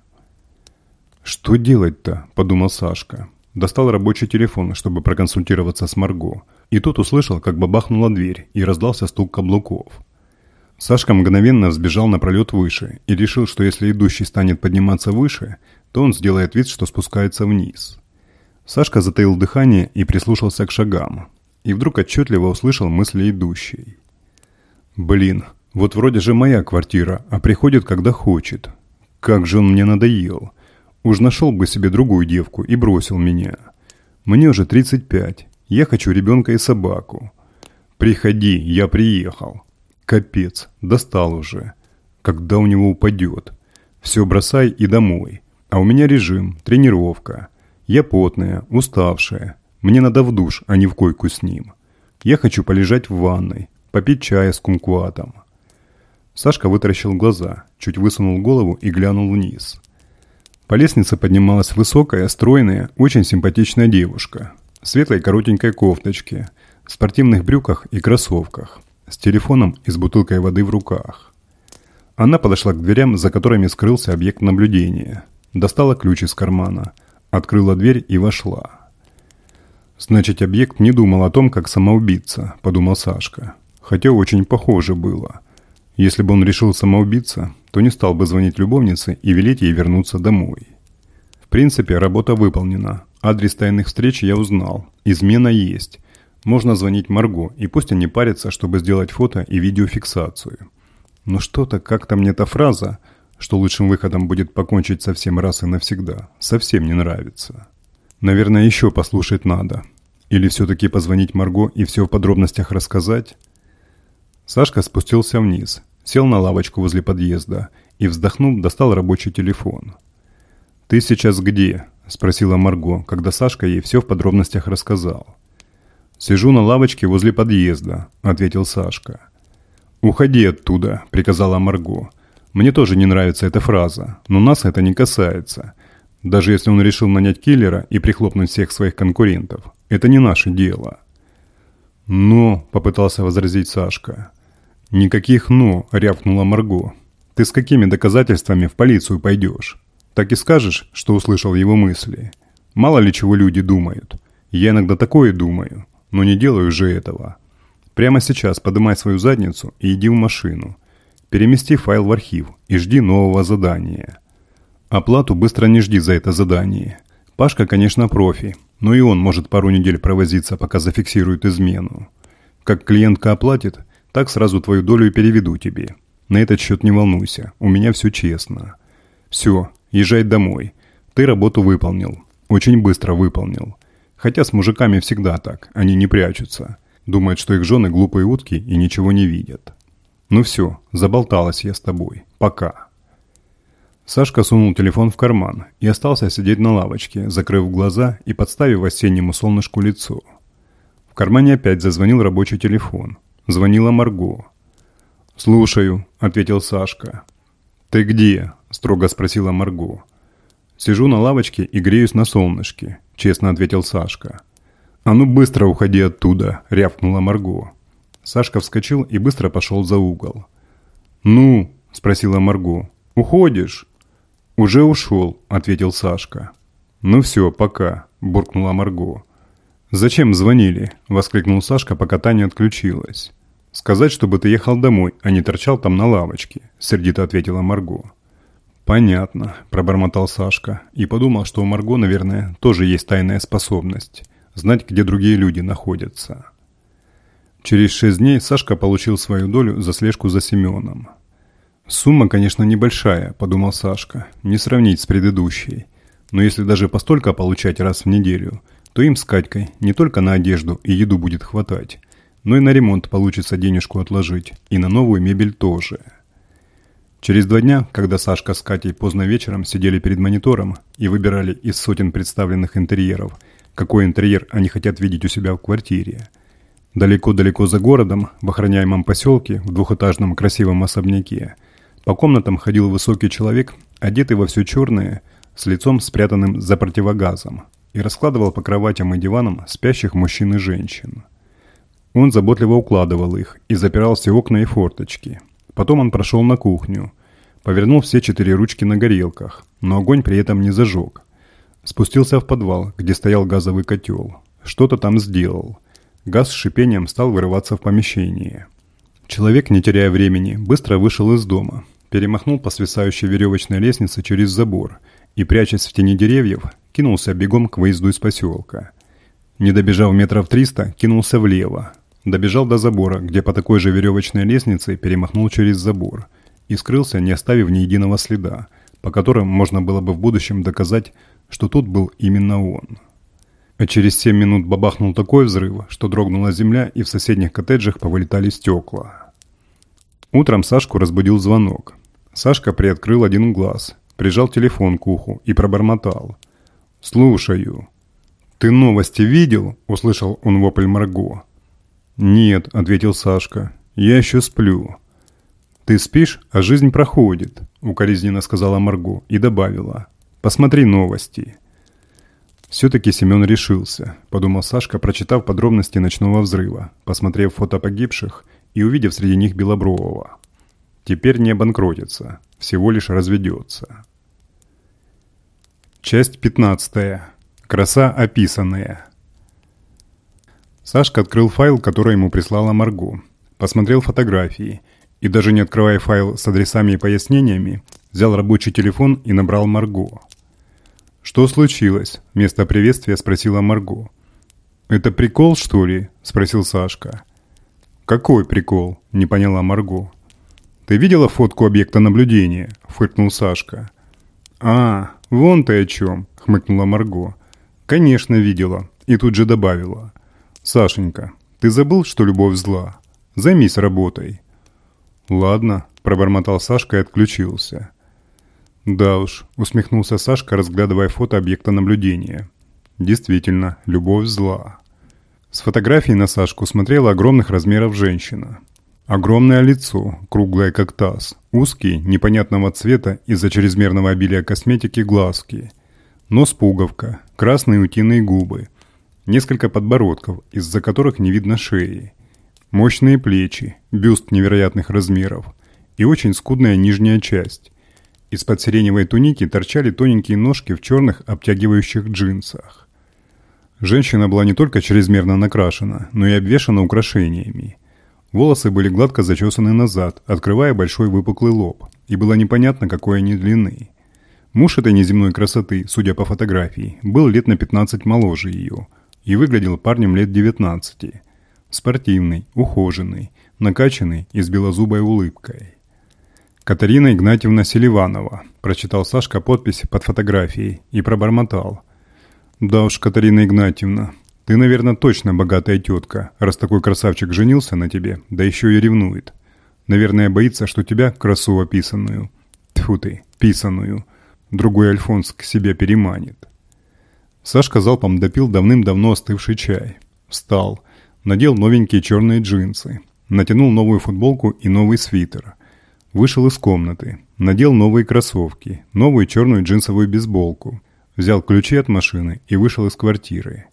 «Что делать-то?» – подумал Сашка. Достал рабочий телефон, чтобы проконсультироваться с Марго. И тут услышал, как бабахнула дверь и раздался стук каблуков. Сашка мгновенно взбежал на пролет выше и решил, что если идущий станет подниматься выше, то он сделает вид, что спускается вниз. Сашка затаил дыхание и прислушался к шагам. И вдруг отчетливо услышал мысли идущей. «Блин, вот вроде же моя квартира, а приходит, когда хочет. Как же он мне надоел. Уж нашел бы себе другую девку и бросил меня. Мне уже 35, я хочу ребенка и собаку. Приходи, я приехал». Капец, достал уже. Когда у него упадет? Все бросай и домой. А у меня режим, тренировка. Я потная, уставшая. Мне надо в душ, а не в койку с ним. Я хочу полежать в ванной, попить чая с кумкуатом. Сашка вытаращил глаза, чуть высунул голову и глянул вниз. По лестнице поднималась высокая, стройная, очень симпатичная девушка. В светлой коротенькой кофточке, в спортивных брюках и кроссовках с телефоном и с бутылкой воды в руках. Она подошла к дверям, за которыми скрылся объект наблюдения. Достала ключ из кармана, открыла дверь и вошла. «Значит, объект не думал о том, как самоубийца», – подумал Сашка. Хотя очень похоже было. Если бы он решил самоубийца, то не стал бы звонить любовнице и велеть ей вернуться домой. В принципе, работа выполнена. Адрес тайных встреч я узнал. Измена есть. Можно звонить Марго, и пусть они парятся, чтобы сделать фото и видеофиксацию. Но что-то как-то мне эта фраза, что лучшим выходом будет покончить со всем раз и навсегда, совсем не нравится. Наверное, еще послушать надо. Или все-таки позвонить Марго и все в подробностях рассказать? Сашка спустился вниз, сел на лавочку возле подъезда и, вздохнув, достал рабочий телефон. «Ты сейчас где?» – спросила Марго, когда Сашка ей все в подробностях рассказал. «Сижу на лавочке возле подъезда», – ответил Сашка. «Уходи оттуда», – приказала Марго. «Мне тоже не нравится эта фраза, но нас это не касается. Даже если он решил нанять киллера и прихлопнуть всех своих конкурентов, это не наше дело». «Но», – попытался возразить Сашка. «Никаких «но», – рявкнула Марго. «Ты с какими доказательствами в полицию пойдешь? Так и скажешь, что услышал его мысли? Мало ли чего люди думают. Я иногда такое думаю, но не делаю же этого. Прямо сейчас подымай свою задницу и иди в машину. Перемести файл в архив и жди нового задания. Оплату быстро не жди за это задание. Пашка, конечно, профи, но и он может пару недель провозиться, пока зафиксирует измену. Как клиентка оплатит, так сразу твою долю и переведу тебе. На этот счет не волнуйся, у меня все честно. Все, езжай домой. Ты работу выполнил. Очень быстро выполнил. Хотя с мужиками всегда так, они не прячутся. Думают, что их жены глупые утки и ничего не видят. Ну все, заболталась я с тобой. Пока. Сашка сунул телефон в карман и остался сидеть на лавочке, закрыв глаза и подставив осеннему солнышку лицо. В кармане опять зазвонил рабочий телефон. Звонила Марго. «Слушаю», — ответил Сашка. «Ты где?» — строго спросила Марго. «Сижу на лавочке и греюсь на солнышке», честно ответил Сашка. «А ну быстро уходи оттуда!» – рявкнула Марго. Сашка вскочил и быстро пошел за угол. «Ну?» – спросила Марго. «Уходишь?» «Уже ушел», – ответил Сашка. «Ну все, пока», – буркнула Марго. «Зачем звонили?» – воскликнул Сашка, пока Таня отключилась. «Сказать, чтобы ты ехал домой, а не торчал там на лавочке», – сердито ответила Марго. «Понятно», – пробормотал Сашка и подумал, что у Марго, наверное, тоже есть тайная способность – знать, где другие люди находятся. Через шесть дней Сашка получил свою долю за слежку за Семеном. «Сумма, конечно, небольшая», – подумал Сашка, – «не сравнить с предыдущей. Но если даже постолько получать раз в неделю, то им с Катькой не только на одежду и еду будет хватать, но и на ремонт получится денежку отложить, и на новую мебель тоже». Через два дня, когда Сашка с Катей поздно вечером сидели перед монитором и выбирали из сотен представленных интерьеров, какой интерьер они хотят видеть у себя в квартире, далеко-далеко за городом, в охраняемом поселке, в двухэтажном красивом особняке, по комнатам ходил высокий человек, одетый во все черное, с лицом спрятанным за противогазом, и раскладывал по кроватям и диванам спящих мужчин и женщин. Он заботливо укладывал их и запирал все окна и форточки – Потом он прошел на кухню, повернул все четыре ручки на горелках, но огонь при этом не зажег. Спустился в подвал, где стоял газовый котел. Что-то там сделал. Газ с шипением стал вырываться в помещение. Человек, не теряя времени, быстро вышел из дома, перемахнул по свисающей веревочной лестнице через забор и, прячась в тени деревьев, кинулся бегом к выезду из поселка. Не добежав метров триста, кинулся влево, Добежал до забора, где по такой же веревочной лестнице перемахнул через забор и скрылся, не оставив ни единого следа, по которым можно было бы в будущем доказать, что тут был именно он. А через семь минут бабахнул такой взрыв, что дрогнула земля и в соседних коттеджах повылетали стекла. Утром Сашку разбудил звонок. Сашка приоткрыл один глаз, прижал телефон к уху и пробормотал. «Слушаю». «Ты новости видел?» – услышал он вопль Марго. «Нет», — ответил Сашка, — «я еще сплю». «Ты спишь, а жизнь проходит», — укоризненно сказала Марго и добавила. «Посмотри новости». «Все-таки Семен решился», — подумал Сашка, прочитав подробности ночного взрыва, посмотрев фото погибших и увидев среди них Белобрового. «Теперь не обанкротится, всего лишь разведется». Часть пятнадцатая. Краса описанная. Сашка открыл файл, который ему прислала Марго. Посмотрел фотографии. И даже не открывая файл с адресами и пояснениями, взял рабочий телефон и набрал Марго. «Что случилось?» – вместо приветствия спросила Марго. «Это прикол, что ли?» – спросил Сашка. «Какой прикол?» – не поняла Марго. «Ты видела фотку объекта наблюдения?» – фыркнул Сашка. «А, вон ты о чем!» – хмыкнула Марго. «Конечно, видела». И тут же добавила. «Сашенька, ты забыл, что любовь зла? Займись работой». «Ладно», – пробормотал Сашка и отключился. «Да уж», – усмехнулся Сашка, разглядывая фото объекта наблюдения. «Действительно, любовь зла». С фотографии на Сашку смотрела огромных размеров женщина. Огромное лицо, круглое как таз, узкие, непонятного цвета из-за чрезмерного обилия косметики глазки, нос пуговка, красные утиные губы, несколько подбородков, из-за которых не видно шеи, мощные плечи, бюст невероятных размеров и очень скудная нижняя часть. Из-под сиреневой туники торчали тоненькие ножки в черных обтягивающих джинсах. Женщина была не только чрезмерно накрашена, но и обвешана украшениями. Волосы были гладко зачесаны назад, открывая большой выпуклый лоб, и было непонятно, какой они длины. Муж этой неземной красоты, судя по фотографии, был лет на 15 моложе ее и выглядел парнем лет 19. Спортивный, ухоженный, накачанный и с белозубой улыбкой. «Катарина Игнатьевна Селиванова», – прочитал Сашка подпись под фотографией и пробормотал – «Да уж, Катарина Игнатьевна, ты, наверное, точно богатая тетка, раз такой красавчик женился на тебе, да еще и ревнует. Наверное, боится, что тебя, красу описанную, тьфу ты, писанную, другой Альфонс к себе переманит». Сашка залпом допил давным-давно остывший чай. Встал, надел новенькие черные джинсы, натянул новую футболку и новый свитер. Вышел из комнаты, надел новые кроссовки, новую черную джинсовую бейсболку – взял ключи от машины и вышел из квартиры.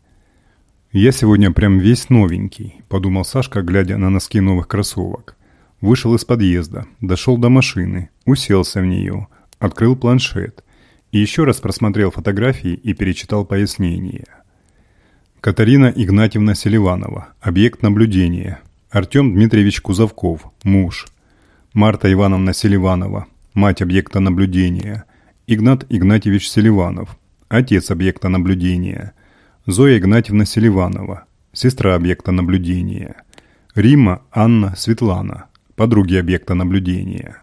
«Я сегодня прям весь новенький», – подумал Сашка, глядя на носки новых кроссовок. Вышел из подъезда, дошел до машины, уселся в нее, открыл планшет и еще раз просмотрел фотографии и перечитал пояснения. Катарина Игнатьевна Селиванова, объект наблюдения. Артем Дмитриевич Кузовков, муж. Марта Ивановна Селиванова, мать объекта наблюдения. Игнат Игнатьевич Селиванов, отец объекта наблюдения, Зоя Игнатьевна Селиванова, сестра объекта наблюдения, Рима Анна Светлана, подруги объекта наблюдения.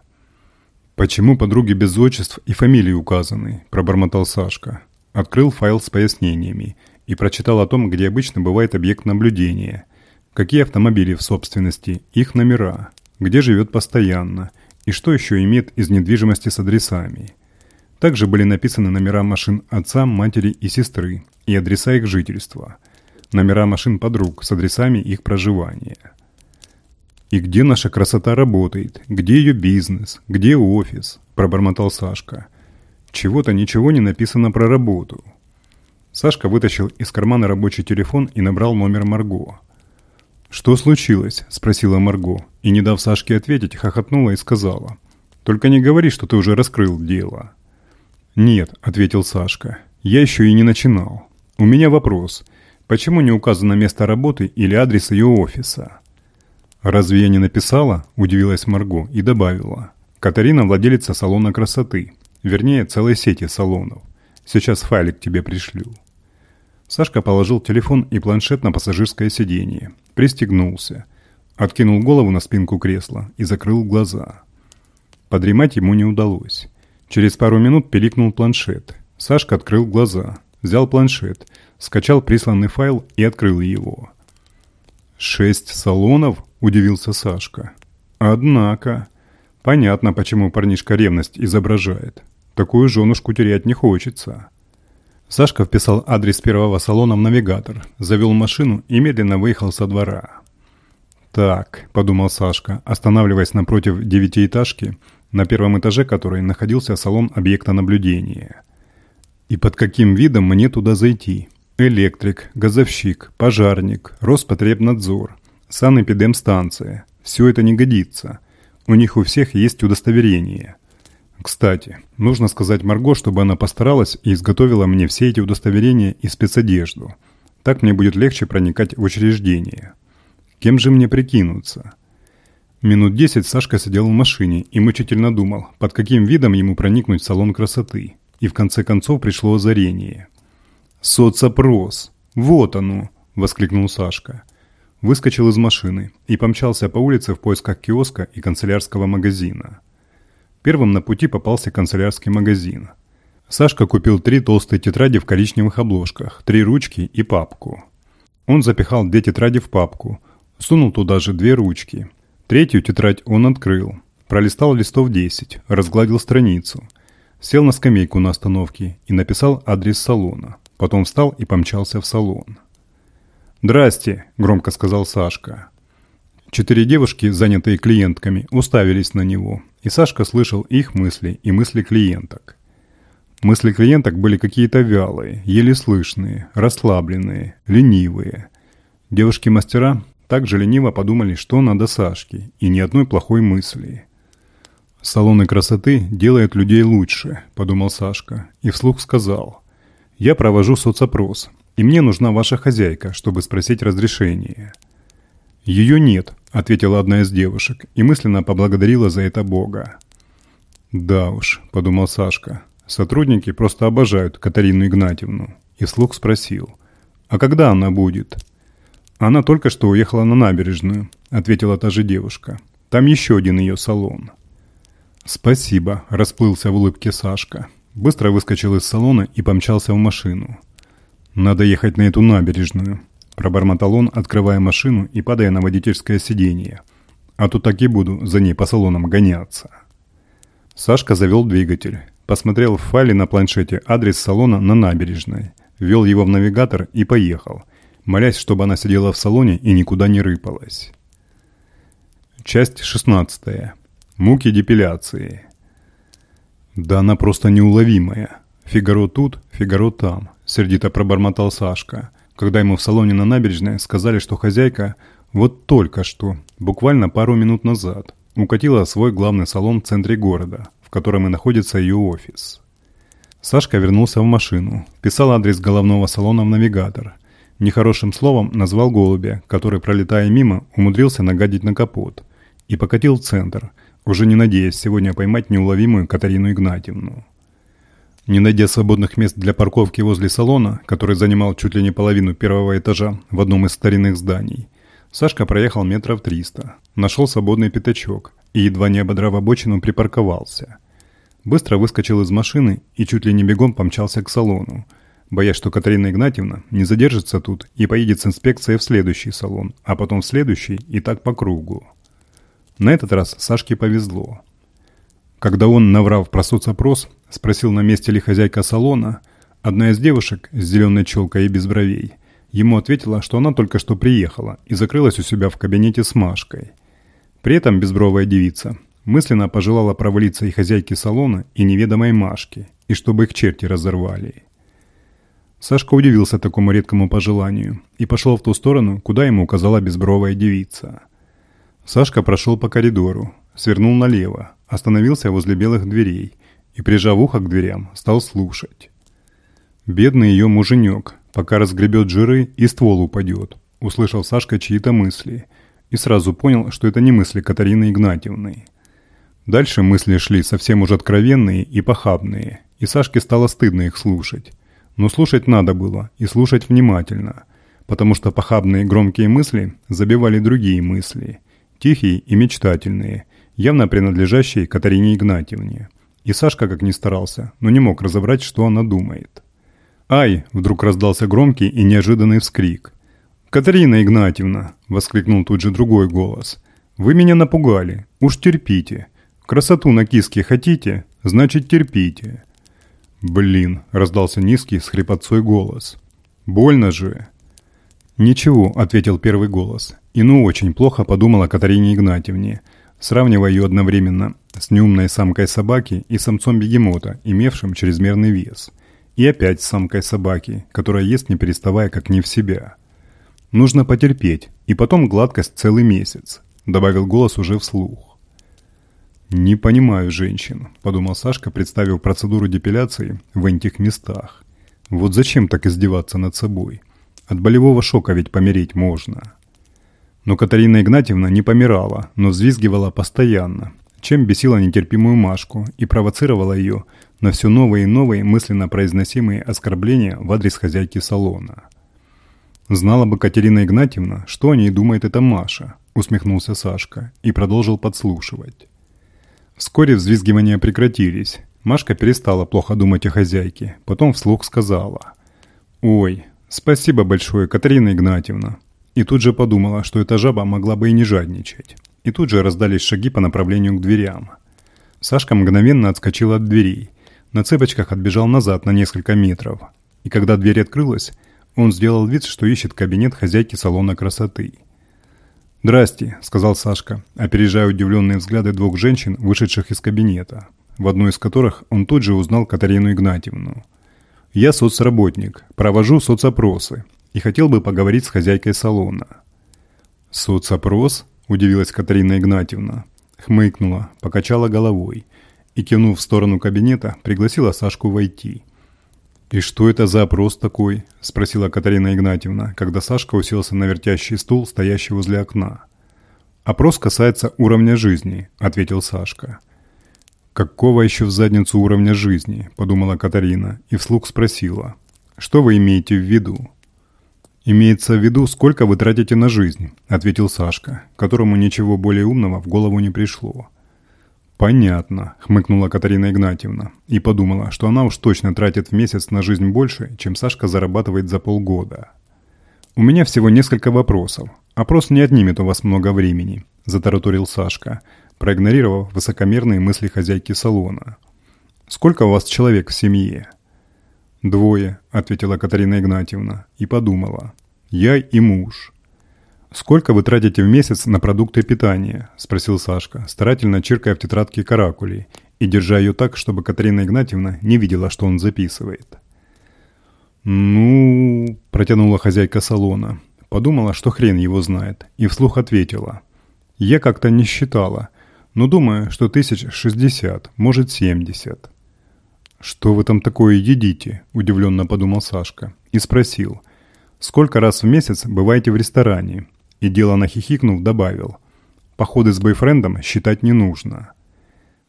«Почему подруги без отчеств и фамилий указаны?» – пробормотал Сашка. Открыл файл с пояснениями и прочитал о том, где обычно бывает объект наблюдения, какие автомобили в собственности, их номера, где живет постоянно и что еще имеет из недвижимости с адресами – также были написаны номера машин отца, матери и сестры и адреса их жительства, номера машин подруг с адресами их проживания. «И где наша красота работает? Где ее бизнес? Где офис?» – пробормотал Сашка. «Чего-то ничего не написано про работу». Сашка вытащил из кармана рабочий телефон и набрал номер Марго. «Что случилось?» – спросила Марго, и, не дав Сашке ответить, хохотнула и сказала. «Только не говори, что ты уже раскрыл дело». «Нет», — ответил Сашка. «Я еще и не начинал. У меня вопрос. Почему не указано место работы или адрес ее офиса?» «Разве я не написала?» – удивилась Марго и добавила. «Катарина – владелица салона красоты. Вернее, целой сети салонов. Сейчас файлик тебе пришлю». Сашка положил телефон и планшет на пассажирское сиденье, пристегнулся, откинул голову на спинку кресла и закрыл глаза. Подремать ему не удалось. Через пару минут пиликнул планшет. Сашка открыл глаза, взял планшет, скачал присланный файл и открыл его. «Шесть салонов?» – удивился Сашка. «Однако...» Понятно, почему парнишка ревность изображает. Такую женушку терять не хочется. Сашка вписал адрес первого салона в навигатор, завел машину и медленно выехал со двора. «Так», – подумал Сашка, останавливаясь напротив девятиэтажки на первом этаже которой находился салон объекта наблюдения. И под каким видом мне туда зайти? Электрик, газовщик, пожарник, Роспотребнадзор, санэпидемстанция. Все это не годится. У них у всех есть удостоверение. Кстати, нужно сказать Марго, чтобы она постаралась и изготовила мне все эти удостоверения и спецодежду. Так мне будет легче проникать в учреждение. Кем же мне прикинуться? Минут десять Сашка сидел в машине и мучительно думал, под каким видом ему проникнуть в салон красоты. И в конце концов пришло озарение. «Соцопрос! Вот оно!» – воскликнул Сашка. Выскочил из машины и помчался по улице в поисках киоска и канцелярского магазина. Первым на пути попался канцелярский магазин. Сашка купил три толстые тетради в коричневых обложках, три ручки и папку. Он запихал две тетради в папку, сунул туда же две ручки. Третью тетрадь он открыл, пролистал листов 10, разгладил страницу, сел на скамейку на остановке и написал адрес салона. Потом встал и помчался в салон. «Здрасте», – громко сказал Сашка. Четыре девушки, занятые клиентками, уставились на него, и Сашка слышал их мысли и мысли клиенток. Мысли клиенток были какие-то вялые, еле слышные, расслабленные, ленивые. Девушки-мастера также лениво подумали, что надо Сашке, и ни одной плохой мысли. «Салоны красоты делают людей лучше», – подумал Сашка, и вслух сказал. «Я провожу соцопрос, и мне нужна ваша хозяйка, чтобы спросить разрешение». «Ее нет», – ответила одна из девушек, и мысленно поблагодарила за это Бога. «Да уж», – подумал Сашка, Сотрудники просто обожают Катарину Игнатьевну. И вслух спросил, «А когда она будет?» «Она только что уехала на набережную», — ответила та же девушка. «Там еще один ее салон». «Спасибо», — расплылся в улыбке Сашка. Быстро выскочил из салона и помчался в машину. «Надо ехать на эту набережную», — пробормотал он, открывая машину и падая на водительское сиденье. «А то так и буду за ней по салонам гоняться». Сашка завел двигатель. Посмотрел в файле на планшете адрес салона на набережной, ввел его в навигатор и поехал, молясь, чтобы она сидела в салоне и никуда не рыпалась. Часть 16. Муки депиляции. Да она просто неуловимая. Фигаро тут, Фигаро там, сердито пробормотал Сашка, когда ему в салоне на набережной сказали, что хозяйка вот только что, буквально пару минут назад, укатила свой главный салон в центре города, котором и находится ее офис. Сашка вернулся в машину, писал адрес головного салона в навигатор. Нехорошим словом назвал голубя, который, пролетая мимо, умудрился нагадить на капот. И покатил в центр, уже не надеясь сегодня поймать неуловимую Катарину Игнатьевну. Не найдя свободных мест для парковки возле салона, который занимал чуть ли не половину первого этажа в одном из старинных зданий, Сашка проехал метров триста, нашел свободный пятачок и, едва не ободрав обочину, припарковался. Быстро выскочил из машины и чуть ли не бегом помчался к салону, боясь, что Катерина Игнатьевна не задержится тут и поедет с инспекцией в следующий салон, а потом в следующий и так по кругу. На этот раз Сашке повезло. Когда он, наврав про соцопрос, спросил, на месте ли хозяйка салона, одна из девушек с зеленой челкой и без бровей, ему ответила, что она только что приехала и закрылась у себя в кабинете с Машкой. При этом безбровая девица Мысленно пожелала провалиться и хозяйке салона, и неведомой Машке, и чтобы их черти разорвали. Сашка удивился такому редкому пожеланию и пошел в ту сторону, куда ему указала безбровая девица. Сашка прошел по коридору, свернул налево, остановился возле белых дверей и, прижав ухо к дверям, стал слушать. «Бедный ее муженек, пока разгребет жиры и ствол упадет», услышал Сашка чьи-то мысли и сразу понял, что это не мысли Катарины Игнатьевны. Дальше мысли шли совсем уж откровенные и похабные, и Сашке стало стыдно их слушать. Но слушать надо было, и слушать внимательно, потому что похабные громкие мысли забивали другие мысли, тихие и мечтательные, явно принадлежащие Катарине Игнатьевне. И Сашка, как ни старался, но не мог разобрать, что она думает. «Ай!» – вдруг раздался громкий и неожиданный вскрик. «Катарина Игнатьевна!» – воскликнул тут же другой голос. «Вы меня напугали. Уж терпите. Красоту на киске хотите? Значит, терпите». «Блин», — раздался низкий с хрипотцой голос. «Больно же». «Ничего», — ответил первый голос. И ну очень плохо подумала Катарине Игнатьевне, сравнивая ее одновременно с неумной самкой собаки и самцом бегемота, имевшим чрезмерный вес. И опять с самкой собаки, которая ест не переставая как не в себя. «Нужно потерпеть, и потом гладкость целый месяц», — добавил голос уже вслух. «Не понимаю женщин», – подумал Сашка, представив процедуру депиляции в этих местах. «Вот зачем так издеваться над собой? От болевого шока ведь помереть можно». Но Катарина Игнатьевна не помирала, но взвизгивала постоянно, чем бесила нетерпимую Машку и провоцировала ее на все новые и новые мысленно произносимые оскорбления в адрес хозяйки салона. «Знала бы Катерина Игнатьевна, что о ней думает эта Маша», – усмехнулся Сашка и продолжил подслушивать. Вскоре взвизгивания прекратились. Машка перестала плохо думать о хозяйке, потом вслух сказала «Ой, спасибо большое, Катерина Игнатьевна». И тут же подумала, что эта жаба могла бы и не жадничать. И тут же раздались шаги по направлению к дверям. Сашка мгновенно отскочил от дверей. На цепочках отбежал назад на несколько метров. И когда дверь открылась, он сделал вид, что ищет кабинет хозяйки салона красоты. «Здрасте», — сказал Сашка, опережая удивленные взгляды двух женщин, вышедших из кабинета, в одной из которых он тут же узнал Катарину Игнатьевну. «Я соцработник, провожу соцопросы и хотел бы поговорить с хозяйкой салона». «Соцопрос?» – удивилась Катарина Игнатьевна. Хмыкнула, покачала головой и, кивнув в сторону кабинета, пригласила Сашку войти – «И что это за опрос такой?» – спросила Катарина Игнатьевна, когда Сашка уселся на вертящий стул, стоящий возле окна. «Опрос касается уровня жизни», – ответил Сашка. «Какого еще в задницу уровня жизни?» – подумала Катарина и вслух спросила. «Что вы имеете в виду?» «Имеется в виду, сколько вы тратите на жизнь», – ответил Сашка, которому ничего более умного в голову не пришло. «Понятно», — хмыкнула Катарина Игнатьевна и подумала, что она уж точно тратит в месяц на жизнь больше, чем Сашка зарабатывает за полгода. «У меня всего несколько вопросов. Опрос не отнимет у вас много времени», — затараторил Сашка, проигнорировав высокомерные мысли хозяйки салона. «Сколько у вас человек в семье?» «Двое», — ответила Катарина Игнатьевна и подумала. «Я и муж». «Сколько вы тратите в месяц на продукты питания?» – спросил Сашка, старательно чиркая в тетрадке каракулей и держа ее так, чтобы Катерина Игнатьевна не видела, что он записывает. «Ну...» – протянула хозяйка салона. Подумала, что хрен его знает, и вслух ответила. «Я как-то не считала, но думаю, что тысяч шестьдесят, может семьдесят». «Что вы там такое едите?» – удивленно подумал Сашка и спросил. «Сколько раз в месяц бываете в ресторане?» И делано хихикнув, добавил. Походы с бойфрендом считать не нужно.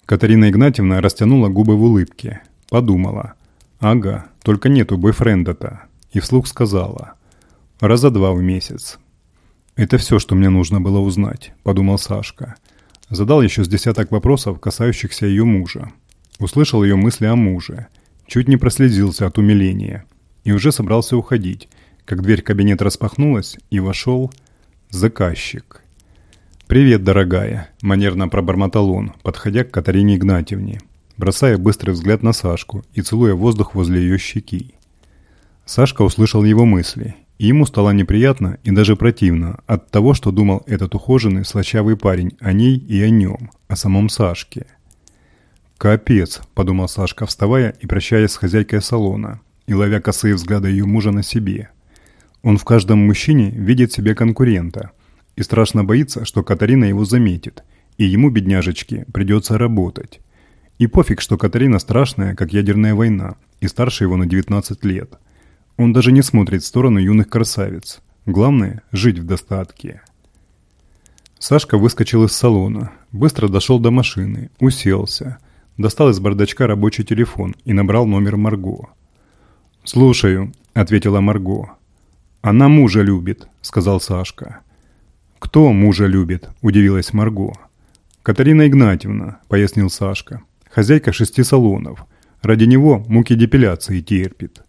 Катарина Игнатьевна растянула губы в улыбке. Подумала. Ага, только нету бойфренда-то. И вслух сказала. Раза два в месяц. Это все, что мне нужно было узнать, подумал Сашка. Задал еще с десяток вопросов, касающихся ее мужа. Услышал ее мысли о муже. Чуть не прослезился от умиления. И уже собрался уходить, как дверь кабинета распахнулась, и вошел Заказчик. «Привет, дорогая», – манерно пробормотал он, подходя к Катарине Игнатьевне, бросая быстрый взгляд на Сашку и целуя воздух возле ее щеки. Сашка услышал его мысли, и ему стало неприятно и даже противно от того, что думал этот ухоженный, слащавый парень о ней и о нем, о самом Сашке. «Капец», – подумал Сашка, вставая и прощаясь с хозяйкой салона, и ловя косые взгляды ее мужа на себе – он в каждом мужчине видит себе конкурента и страшно боится, что Катарина его заметит, и ему, бедняжечке, придется работать. И пофиг, что Катарина страшная, как ядерная война, и старше его на 19 лет. Он даже не смотрит в сторону юных красавиц. Главное – жить в достатке. Сашка выскочил из салона, быстро дошел до машины, уселся, достал из бардачка рабочий телефон и набрал номер Марго. «Слушаю», – ответила Марго. «Она мужа любит», — сказал Сашка. «Кто мужа любит?» – удивилась Марго. «Катарина Игнатьевна», – пояснил Сашка. «Хозяйка шести салонов. Ради него муки депиляции терпит».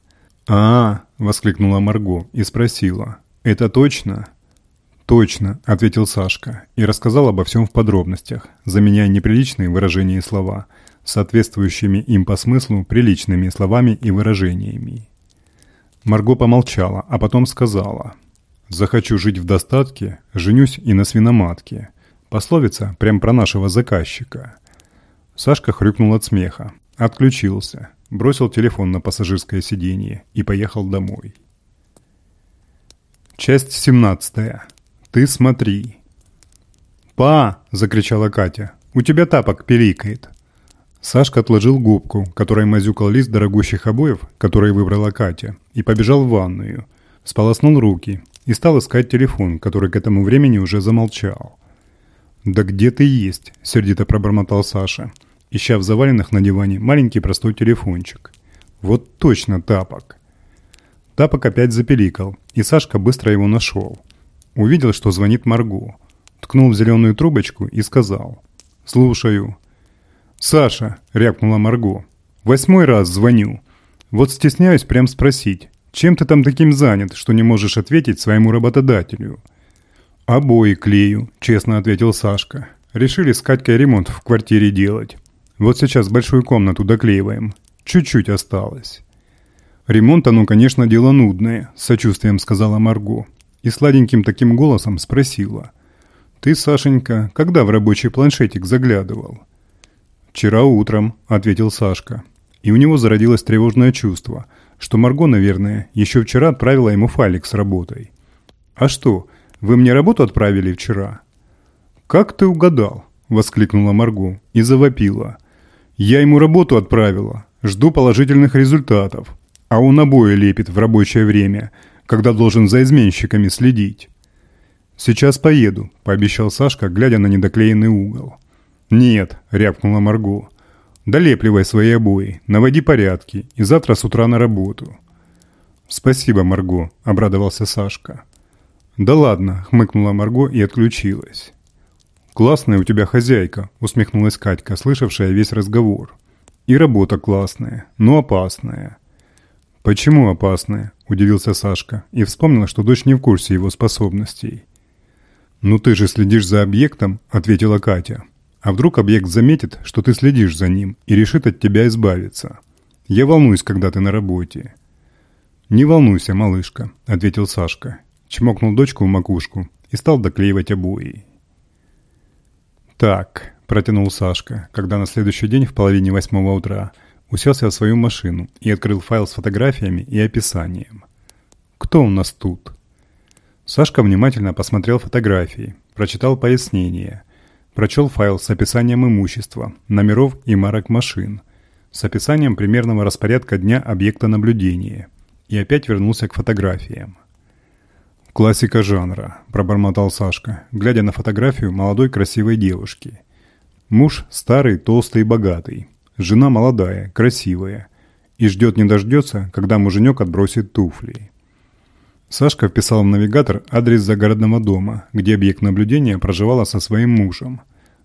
«А, -а, -а воскликнула Марго и спросила. «Это точно?» «Точно», – ответил Сашка и рассказал обо всем в подробностях, заменяя неприличные выражения и слова, соответствующими им по смыслу приличными словами и выражениями. Марго помолчала, а потом сказала. «Захочу жить в достатке, женюсь и на свиноматке». Пословица прям про нашего заказчика. Сашка хрюкнул от смеха, отключился, бросил телефон на пассажирское сиденье и поехал домой. Часть 17. Ты смотри. «Па!» – закричала Катя. «У тебя тапок пиликает!» Сашка отложил губку, которой мазюкал лист дорогущих обоев, которые выбрала Катя, и побежал в ванную. Сполоснул руки и стал искать телефон, который к этому времени уже замолчал. «Да где ты есть?» – сердито пробормотал Саша. ища в заваленных на диване маленький простой телефончик. Вот точно тапок. Тапок опять запеликал, и Сашка быстро его нашел. Увидел, что звонит Марго. Ткнул в зеленую трубочку и сказал «Слушаю». «Саша», — рявкнула Марго, — «восьмой раз звоню. Вот стесняюсь прям спросить, чем ты там таким занят, что не можешь ответить своему работодателю?» «Обои клею», — честно ответил Сашка. «Решили с Катькой ремонт в квартире делать. Вот сейчас большую комнату доклеиваем. Чуть-чуть осталось». «Ремонт, оно, конечно, дело нудное», — с сочувствием сказала Марго. И сладеньким таким голосом спросила. «Ты, Сашенька, когда в рабочий планшетик заглядывал?» «Вчера утром», — ответил Сашка. И у него зародилось тревожное чувство, что Марго, наверное, еще вчера отправила ему файлик с работой. «А что, вы мне работу отправили вчера?» «Как ты угадал?» — воскликнула Марго и завопила. «Я ему работу отправила. Жду положительных результатов а он обои лепит в рабочее время, когда должен за изменщиками следить. «Сейчас поеду», – пообещал Сашка, глядя на недоклеенный угол. «Нет», – рявкнула Марго. «Долепливай свои обои, наводи порядки, и завтра с утра на работу». «Спасибо, Марго», – обрадовался Сашка. «Да ладно», – хмыкнула Марго и отключилась. «Классная у тебя хозяйка», – усмехнулась Катька, слышавшая весь разговор. «И работа классная, но опасная. «Почему опасные?» – удивился Сашка и вспомнил, что дочь не в курсе его способностей. «Ну ты же следишь за объектом», – ответила Катя. «А вдруг объект заметит, что ты следишь за ним и решит от тебя избавиться? Я волнуюсь, когда ты на работе». «Не волнуйся, малышка», – ответил Сашка. Чмокнул дочку в макушку и стал доклеивать обои. «Так», – протянул Сашка, когда на следующий день в половине восьмого утра – уселся в свою машину и открыл файл с фотографиями и описанием. «Кто у нас тут?» Сашка внимательно посмотрел фотографии, прочитал пояснения, прочел файл с описанием имущества, номеров и марок машин, с описанием примерного распорядка дня объекта наблюдения и опять вернулся к фотографиям. «Классика жанра», – пробормотал Сашка, глядя на фотографию молодой красивой девушки. Муж старый, толстый и богатый, Жена молодая, красивая. И ждет не дождется, когда муженек отбросит туфли. Сашка вписал в навигатор адрес загородного дома, где объект наблюдения проживала со своим мужем.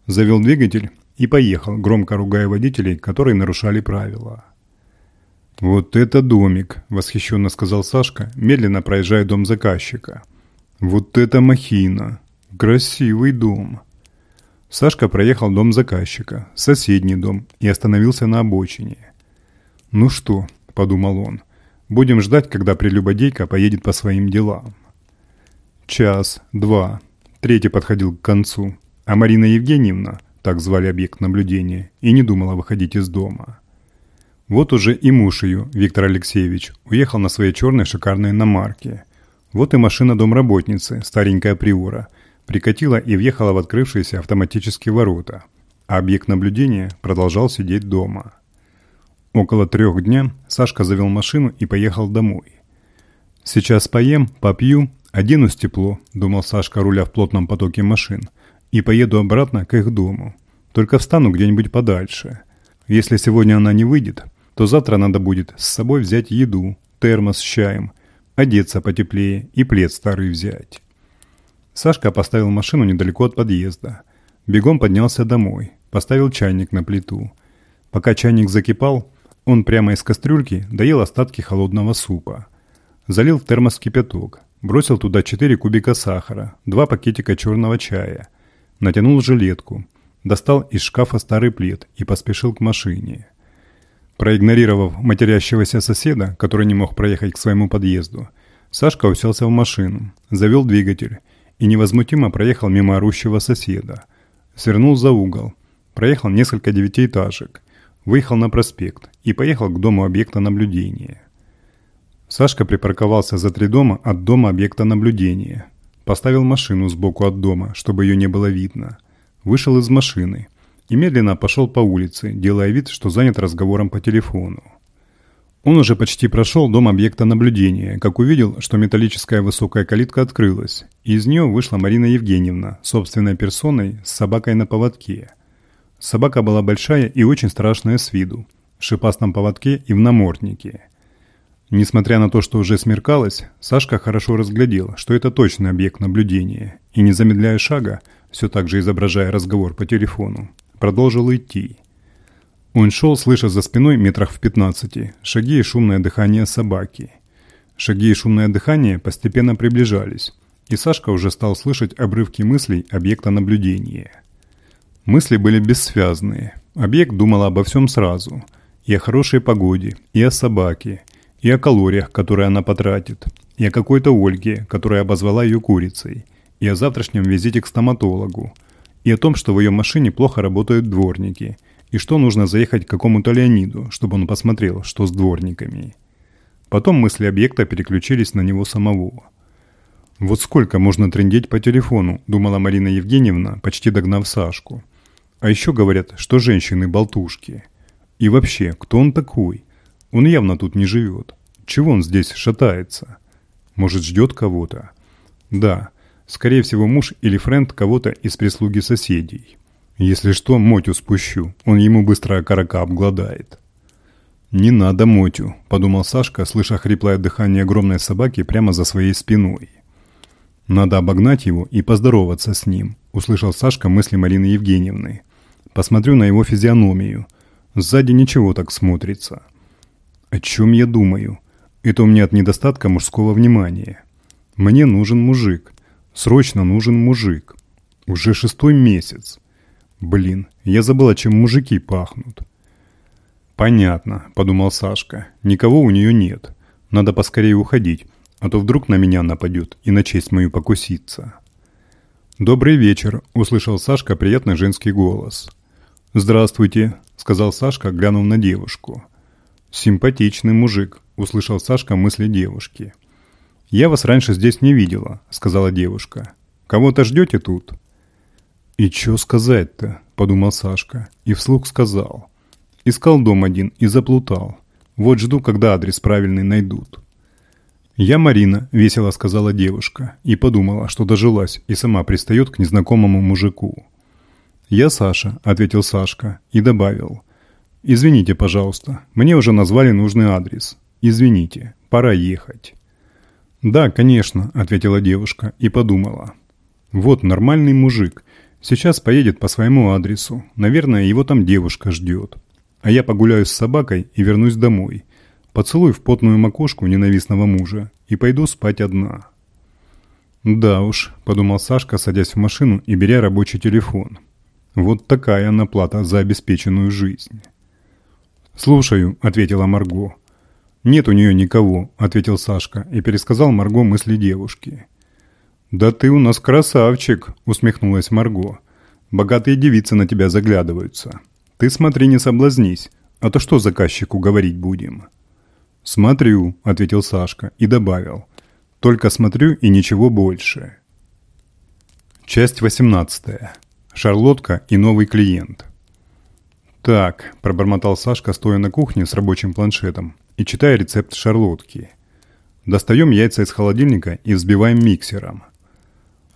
Завел двигатель и поехал, громко ругая водителей, которые нарушали правила. «Вот это домик!» – восхищенно сказал Сашка, медленно проезжая дом заказчика. «Вот это махина! Красивый дом!» Сашка проехал дом заказчика, соседний дом и остановился на обочине. «Ну что», – подумал он, – «будем ждать, когда прелюбодейка поедет по своим делам». Час, два, третий подходил к концу, а Марина Евгеньевна, так звали объект наблюдения, и не думала выходить из дома. Вот уже и муж ее, Виктор Алексеевич, уехал на своей черной шикарной иномарке. Вот и машина домработницы, старенькая Приора – прикатила и въехала в открывшиеся автоматические ворота, а объект наблюдения продолжал сидеть дома. Около трех дня Сашка завел машину и поехал домой. «Сейчас поем, попью, оденусь тепло», – думал Сашка, руля в плотном потоке машин, «и поеду обратно к их дому. Только встану где-нибудь подальше. Если сегодня она не выйдет, то завтра надо будет с собой взять еду, термос с чаем, одеться потеплее и плед старый взять». Сашка поставил машину недалеко от подъезда. Бегом поднялся домой, поставил чайник на плиту. Пока чайник закипал, он прямо из кастрюльки доел остатки холодного супа. Залил в термос кипяток, бросил туда 4 кубика сахара, 2 пакетика черного чая, натянул жилетку, достал из шкафа старый плед и поспешил к машине. Проигнорировав матерящегося соседа, который не мог проехать к своему подъезду, Сашка уселся в машину, завел двигатель и невозмутимо проехал мимо орущего соседа. Свернул за угол, проехал несколько девятиэтажек, выехал на проспект и поехал к дому объекта наблюдения. Сашка припарковался за три дома от дома объекта наблюдения. Поставил машину сбоку от дома, чтобы ее не было видно. Вышел из машины и медленно пошел по улице, делая вид, что занят разговором по телефону. Он уже почти прошел дом объекта наблюдения, как увидел, что металлическая высокая калитка открылась, и из нее вышла Марина Евгеньевна, собственной персоной, с собакой на поводке. Собака была большая и очень страшная с виду, в шипастом поводке и в наморднике. Несмотря на то, что уже смеркалось, Сашка хорошо разглядел, что это точный объект наблюдения, и, не замедляя шага, все так же изображая разговор по телефону, продолжил идти. Он шел, слыша за спиной метрах в пятнадцати шаги и шумное дыхание собаки. Шаги и шумное дыхание постепенно приближались, и Сашка уже стал слышать обрывки мыслей объекта наблюдения. Мысли были бессвязные. Объект думал обо всем сразу. И о хорошей погоде, и о собаке, и о калориях, которые она потратит, и о какой-то Ольге, которая обозвала ее курицей, и о завтрашнем визите к стоматологу, и о том, что в ее машине плохо работают дворники, и что нужно заехать к какому-то Леониду, чтобы он посмотрел, что с дворниками. Потом мысли объекта переключились на него самого. «Вот сколько можно трындеть по телефону», – думала Марина Евгеньевна, почти догнав Сашку. «А еще говорят, что женщины – болтушки. И вообще, кто он такой? Он явно тут не живет. Чего он здесь шатается? Может, ждет кого-то? Да, скорее всего, муж или френд кого-то из прислуги соседей. Если что, Мотю спущу, он ему быстро окорока обгладает. «Не надо Мотю», – подумал Сашка, слыша хриплое дыхание огромной собаки прямо за своей спиной. «Надо обогнать его и поздороваться с ним», – услышал Сашка мысли Марины Евгеньевны. «Посмотрю на его физиономию. Сзади ничего так смотрится». О чем я думаю? Это у меня от недостатка мужского внимания. Мне нужен мужик. Срочно нужен мужик. Уже шестой месяц. Блин, я забыла, чем мужики пахнут. Понятно, подумал Сашка. Никого у нее нет. Надо поскорее уходить, а то вдруг на меня нападет и на честь мою покусится. «Добрый вечер», – услышал Сашка приятный женский голос. «Здравствуйте», – сказал Сашка, глянув на девушку. «Симпатичный мужик», – услышал Сашка мысли девушки. «Я вас раньше здесь не видела», – сказала девушка. «Кого-то ждете тут?» «И чё сказать-то?» – подумал Сашка и вслух сказал. «Искал дом один и заплутал. Вот жду, когда адрес правильный найдут». «Я Марина», – весело сказала девушка, и подумала, что дожилась и сама пристает к незнакомому мужику. «Я Саша», – ответил Сашка и добавил – «Извините, пожалуйста, мне уже назвали нужный адрес. Извините, пора ехать». «Да, конечно», – ответила девушка и подумала. «Вот нормальный мужик. Сейчас поедет по своему адресу. Наверное, его там девушка ждет. А я погуляю с собакой и вернусь домой. Поцелую в потную макушку ненавистного мужа и пойду спать одна». «Да уж», – подумал Сашка, садясь в машину и беря рабочий телефон. «Вот такая она плата за обеспеченную жизнь». «Слушаю», — ответила Марго. «Нет у нее никого», — ответил Сашка и пересказал Марго мысли девушки. «Да ты у нас красавчик», — усмехнулась Марго. «Богатые девицы на тебя заглядываются. Ты смотри, не соблазнись, а то что заказчику говорить будем?» «Смотрю», — ответил Сашка и добавил. «Только смотрю и ничего больше». Часть 18. Шарлотка и новый клиент. «Так», – пробормотал Сашка, стоя на кухне с рабочим планшетом и читая рецепт шарлотки. «Достаем яйца из холодильника и взбиваем миксером».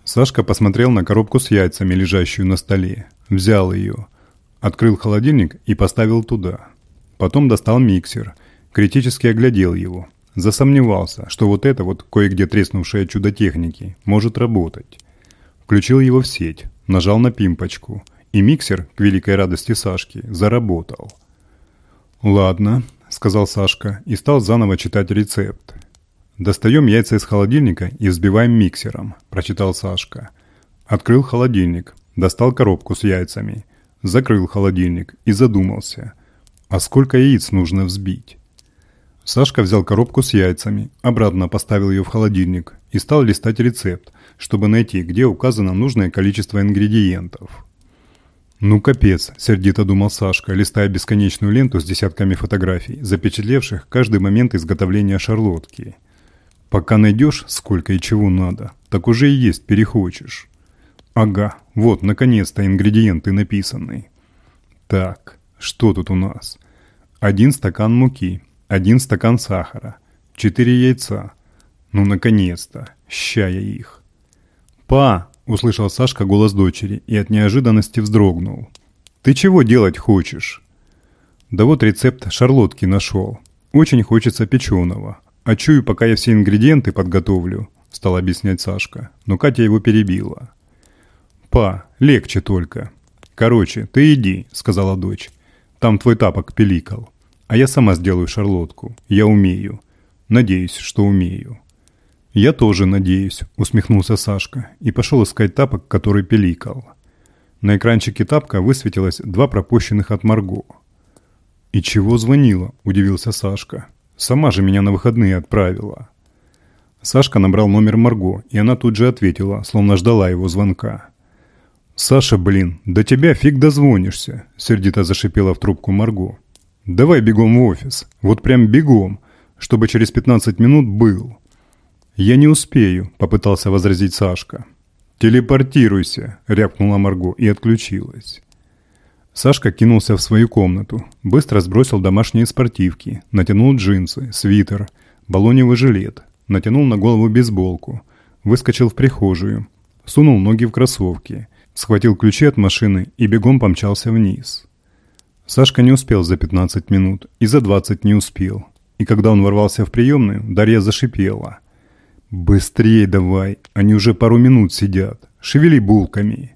Сашка посмотрел на коробку с яйцами, лежащую на столе, взял ее, открыл холодильник и поставил туда. Потом достал миксер, критически оглядел его, засомневался, что вот это вот кое-где треснувшее чудо техники может работать. Включил его в сеть, нажал на пимпочку – и миксер, к великой радости Сашки, заработал. «Ладно», — сказал Сашка и стал заново читать рецепт. «Достаем яйца из холодильника и взбиваем миксером», – прочитал Сашка. Открыл холодильник, достал коробку с яйцами, закрыл холодильник и задумался. А сколько яиц нужно взбить? Сашка взял коробку с яйцами, обратно поставил ее в холодильник и стал листать рецепт, чтобы найти, где указано нужное количество ингредиентов. «Ну капец», – сердито думал Сашка, листая бесконечную ленту с десятками фотографий, запечатлевших каждый момент изготовления шарлотки. «Пока найдешь, сколько и чего надо, так уже и есть перехочешь». «Ага, вот, наконец-то ингредиенты написаны». «Так, что тут у нас?» «Один стакан муки, один стакан сахара, четыре яйца. Ну, наконец-то, ща я их». «Па!» – услышал Сашка голос дочери и от неожиданности вздрогнул. Ты чего делать хочешь?» «Да вот рецепт шарлотки нашел. Очень хочется печеного. А чую, пока я все ингредиенты подготовлю», – стал объяснять Сашка. Но Катя его перебила. «Па, легче только. Короче, ты иди», – сказала дочь. «Там твой тапок пиликал. А я сама сделаю шарлотку. Я умею. Надеюсь, что умею». «Я тоже надеюсь», – усмехнулся Сашка и пошел искать тапок, который пиликал. На экранчике тапка высветилось два пропущенных от Марго. «И чего звонила?» – удивился Сашка. «Сама же меня на выходные отправила». Сашка набрал номер Марго, и она тут же ответила, словно ждала его звонка. «Саша, блин, до тебя фиг дозвонишься», – сердито зашипела в трубку Марго. «Давай бегом в офис, вот прям бегом, чтобы через 15 минут был». «Я не успею», – попытался возразить Сашка. «Телепортируйся!» – рявкнула Марго и отключилась. Сашка кинулся в свою комнату, быстро сбросил домашние спортивки, натянул джинсы, свитер, баллоневый жилет, натянул на голову бейсболку, выскочил в прихожую, сунул ноги в кроссовки, схватил ключи от машины и бегом помчался вниз. Сашка не успел за 15 минут и за 20 не успел. И когда он ворвался в приемную, Дарья зашипела – «Быстрее давай, они уже пару минут сидят. Шевели булками».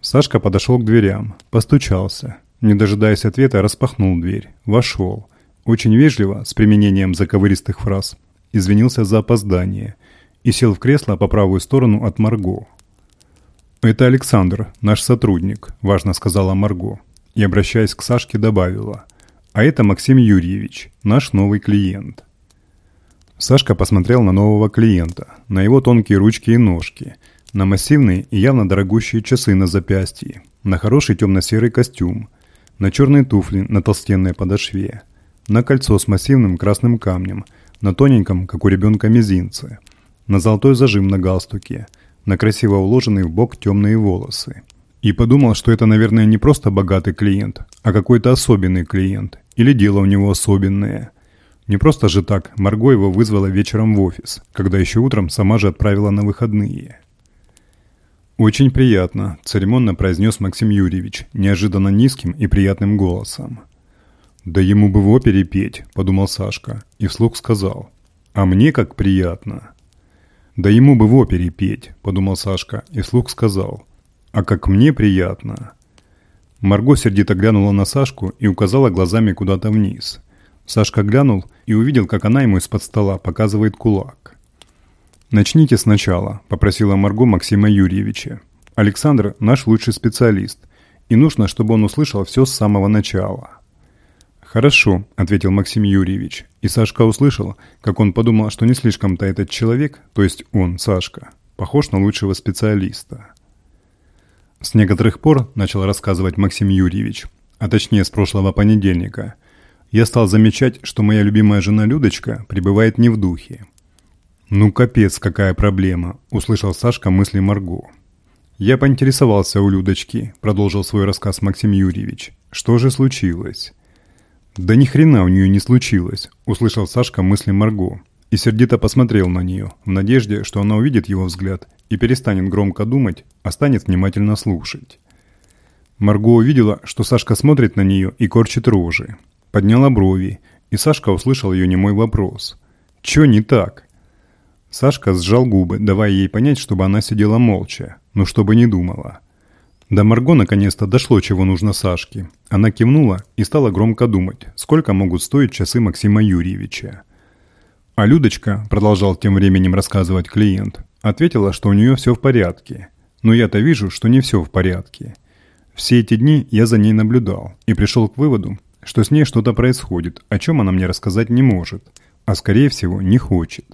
Сашка подошел к дверям, постучался. Не дожидаясь ответа, распахнул дверь, вошел. Очень вежливо, с применением заковыристых фраз, извинился за опоздание и сел в кресло по правую сторону от Марго. «Это Александр, наш сотрудник», – важно сказала Марго. И, обращаясь к Сашке, добавила. «А это Максим Юрьевич, наш новый клиент». Сашка посмотрел на нового клиента, на его тонкие ручки и ножки, на массивные и явно дорогущие часы на запястье, на хороший темно-серый костюм, на черные туфли на толстенной подошве, на кольцо с массивным красным камнем, на тоненьком, как у ребенка, мизинце, на золотой зажим на галстуке, на красиво уложенные в бок темные волосы. И подумал, что это, наверное, не просто богатый клиент, а какой-то особенный клиент, или дело у него особенное – не просто же так, Марго его вызвала вечером в офис, когда еще утром сама же отправила на выходные. «Очень приятно», – церемонно произнес Максим Юрьевич, неожиданно низким и приятным голосом. «Да ему бы в опере петь», – подумал Сашка, и вслух сказал. «А мне как приятно». «Да ему бы в опере петь», – подумал Сашка, и вслух сказал. «А как мне приятно». Марго сердито глянула на Сашку и указала глазами куда-то вниз – Сашка глянул и увидел, как она ему из-под стола показывает кулак. «Начните сначала», – попросила Марго Максима Юрьевича. «Александр – наш лучший специалист, и нужно, чтобы он услышал все с самого начала». «Хорошо», – ответил Максим Юрьевич, и Сашка услышал, как он подумал, что не слишком-то этот человек, то есть он, Сашка, похож на лучшего специалиста. С некоторых пор, начал рассказывать Максим Юрьевич, а точнее с прошлого понедельника – я стал замечать, что моя любимая жена Людочка пребывает не в духе. «Ну капец, какая проблема», – услышал Сашка мысли Марго. «Я поинтересовался у Людочки», – продолжил свой рассказ Максим Юрьевич. «Что же случилось?» «Да ни хрена у нее не случилось», – услышал Сашка мысли Марго. И сердито посмотрел на нее, в надежде, что она увидит его взгляд и перестанет громко думать, а станет внимательно слушать. Марго увидела, что Сашка смотрит на нее и корчит рожи подняла брови, и Сашка услышал ее немой вопрос. «Чё не так?» Сашка сжал губы, давая ей понять, чтобы она сидела молча, но чтобы не думала. До Марго наконец-то дошло, чего нужно Сашке. Она кивнула и стала громко думать, сколько могут стоить часы Максима Юрьевича. А Людочка, продолжал тем временем рассказывать клиент, ответила, что у нее все в порядке. Но я-то вижу, что не все в порядке. Все эти дни я за ней наблюдал и пришел к выводу, что с ней что-то происходит, о чем она мне рассказать не может, а скорее всего не хочет.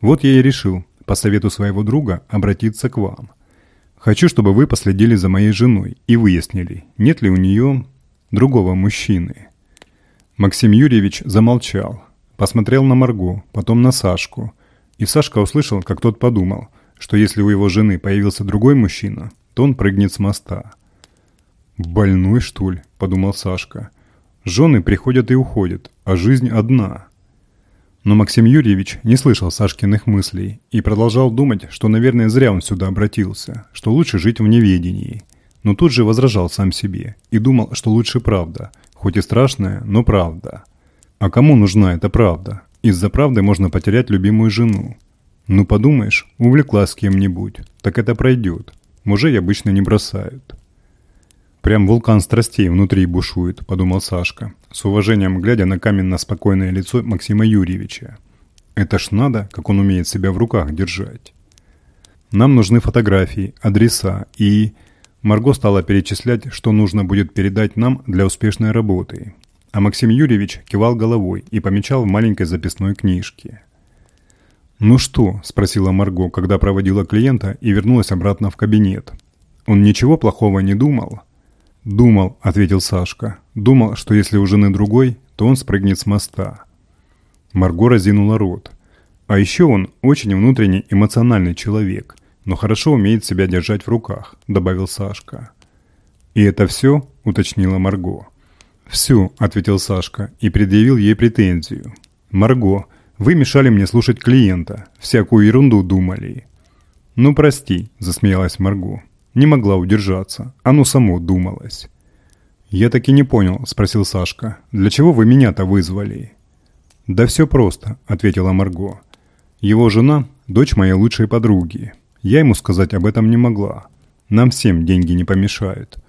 Вот я и решил, по совету своего друга, обратиться к вам. Хочу, чтобы вы последили за моей женой и выяснили, нет ли у нее другого мужчины. Максим Юрьевич замолчал, посмотрел на Марго, потом на Сашку. И Сашка услышал, как тот подумал, что если у его жены появился другой мужчина, то он прыгнет с моста. «Больной, что ли?» – подумал Сашка – Жены приходят и уходят, а жизнь одна. Но Максим Юрьевич не слышал Сашкиных мыслей и продолжал думать, что, наверное, зря он сюда обратился, что лучше жить в неведении. но тут же возражал сам себе и думал, что лучше правда, хоть и страшная, но правда. А кому нужна эта правда? Из-за правды можно потерять любимую жену. Ну подумаешь, увлеклась кем-нибудь, так это пройдет. Мужей обычно не бросают. Прям вулкан страстей внутри бушует, подумал Сашка, с уважением глядя на каменно-спокойное лицо Максима Юрьевича. Это ж надо, как он умеет себя в руках держать. Нам нужны фотографии, адреса и... Марго стала перечислять, что нужно будет передать нам для успешной работы. А Максим Юрьевич кивал головой и помечал в маленькой записной книжке. «Ну что?» – спросила Марго, когда проводила клиента и вернулась обратно в кабинет. «Он ничего плохого не думал?» «Думал», – ответил Сашка. «Думал, что если у жены другой, то он спрыгнет с моста». Марго разинула рот. «А еще он очень внутренний эмоциональный человек но хорошо умеет себя держать в руках», — добавил Сашка. «И это все?» — уточнила Марго. «Все», — ответил Сашка и предъявил ей претензию. «Марго, вы мешали мне слушать клиента, всякую ерунду думали». «Ну, прости», — засмеялась Марго. Не могла удержаться, оно само думалось. «Я так и не понял», — спросил Сашка. «Для чего вы меня-то вызвали?» «Да все просто», — ответила Марго. «Его жена — дочь моей лучшей подруги. Я ему сказать об этом не могла. Нам всем деньги не помешают.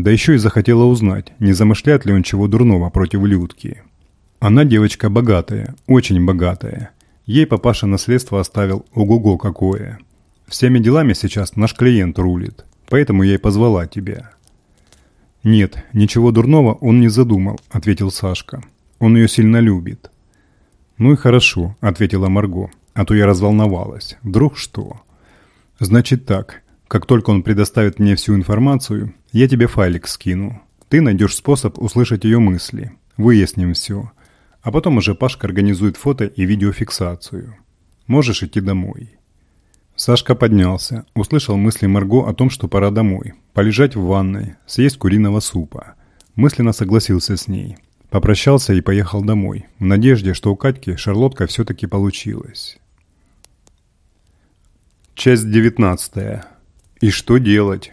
Да еще и захотела узнать, не замышляет ли он чего дурного против Людки. Она девочка богатая, очень богатая. Ей папаша наследство оставил ого-го какое. Всеми делами сейчас наш клиент рулит, поэтому я и позвала тебя». «Нет, ничего дурного он не задумал», — ответил Сашка. «Он ее сильно любит». «Ну и хорошо», — ответила Марго, «а то я разволновалась. Вдруг что?» «Значит так. Как только он предоставит мне всю информацию, я тебе файлик скину. Ты найдешь способ услышать ее мысли. Выясним все. А потом уже Пашка организует фото и видеофиксацию. Можешь идти домой». Сашка поднялся, услышал мысли Марго о том, что пора домой, полежать в ванной, съесть куриного супа. Мысленно согласился с ней. Попрощался и поехал домой, в надежде, что у Катьки шарлотка все-таки получилась. Часть девятнадцатая. И что делать?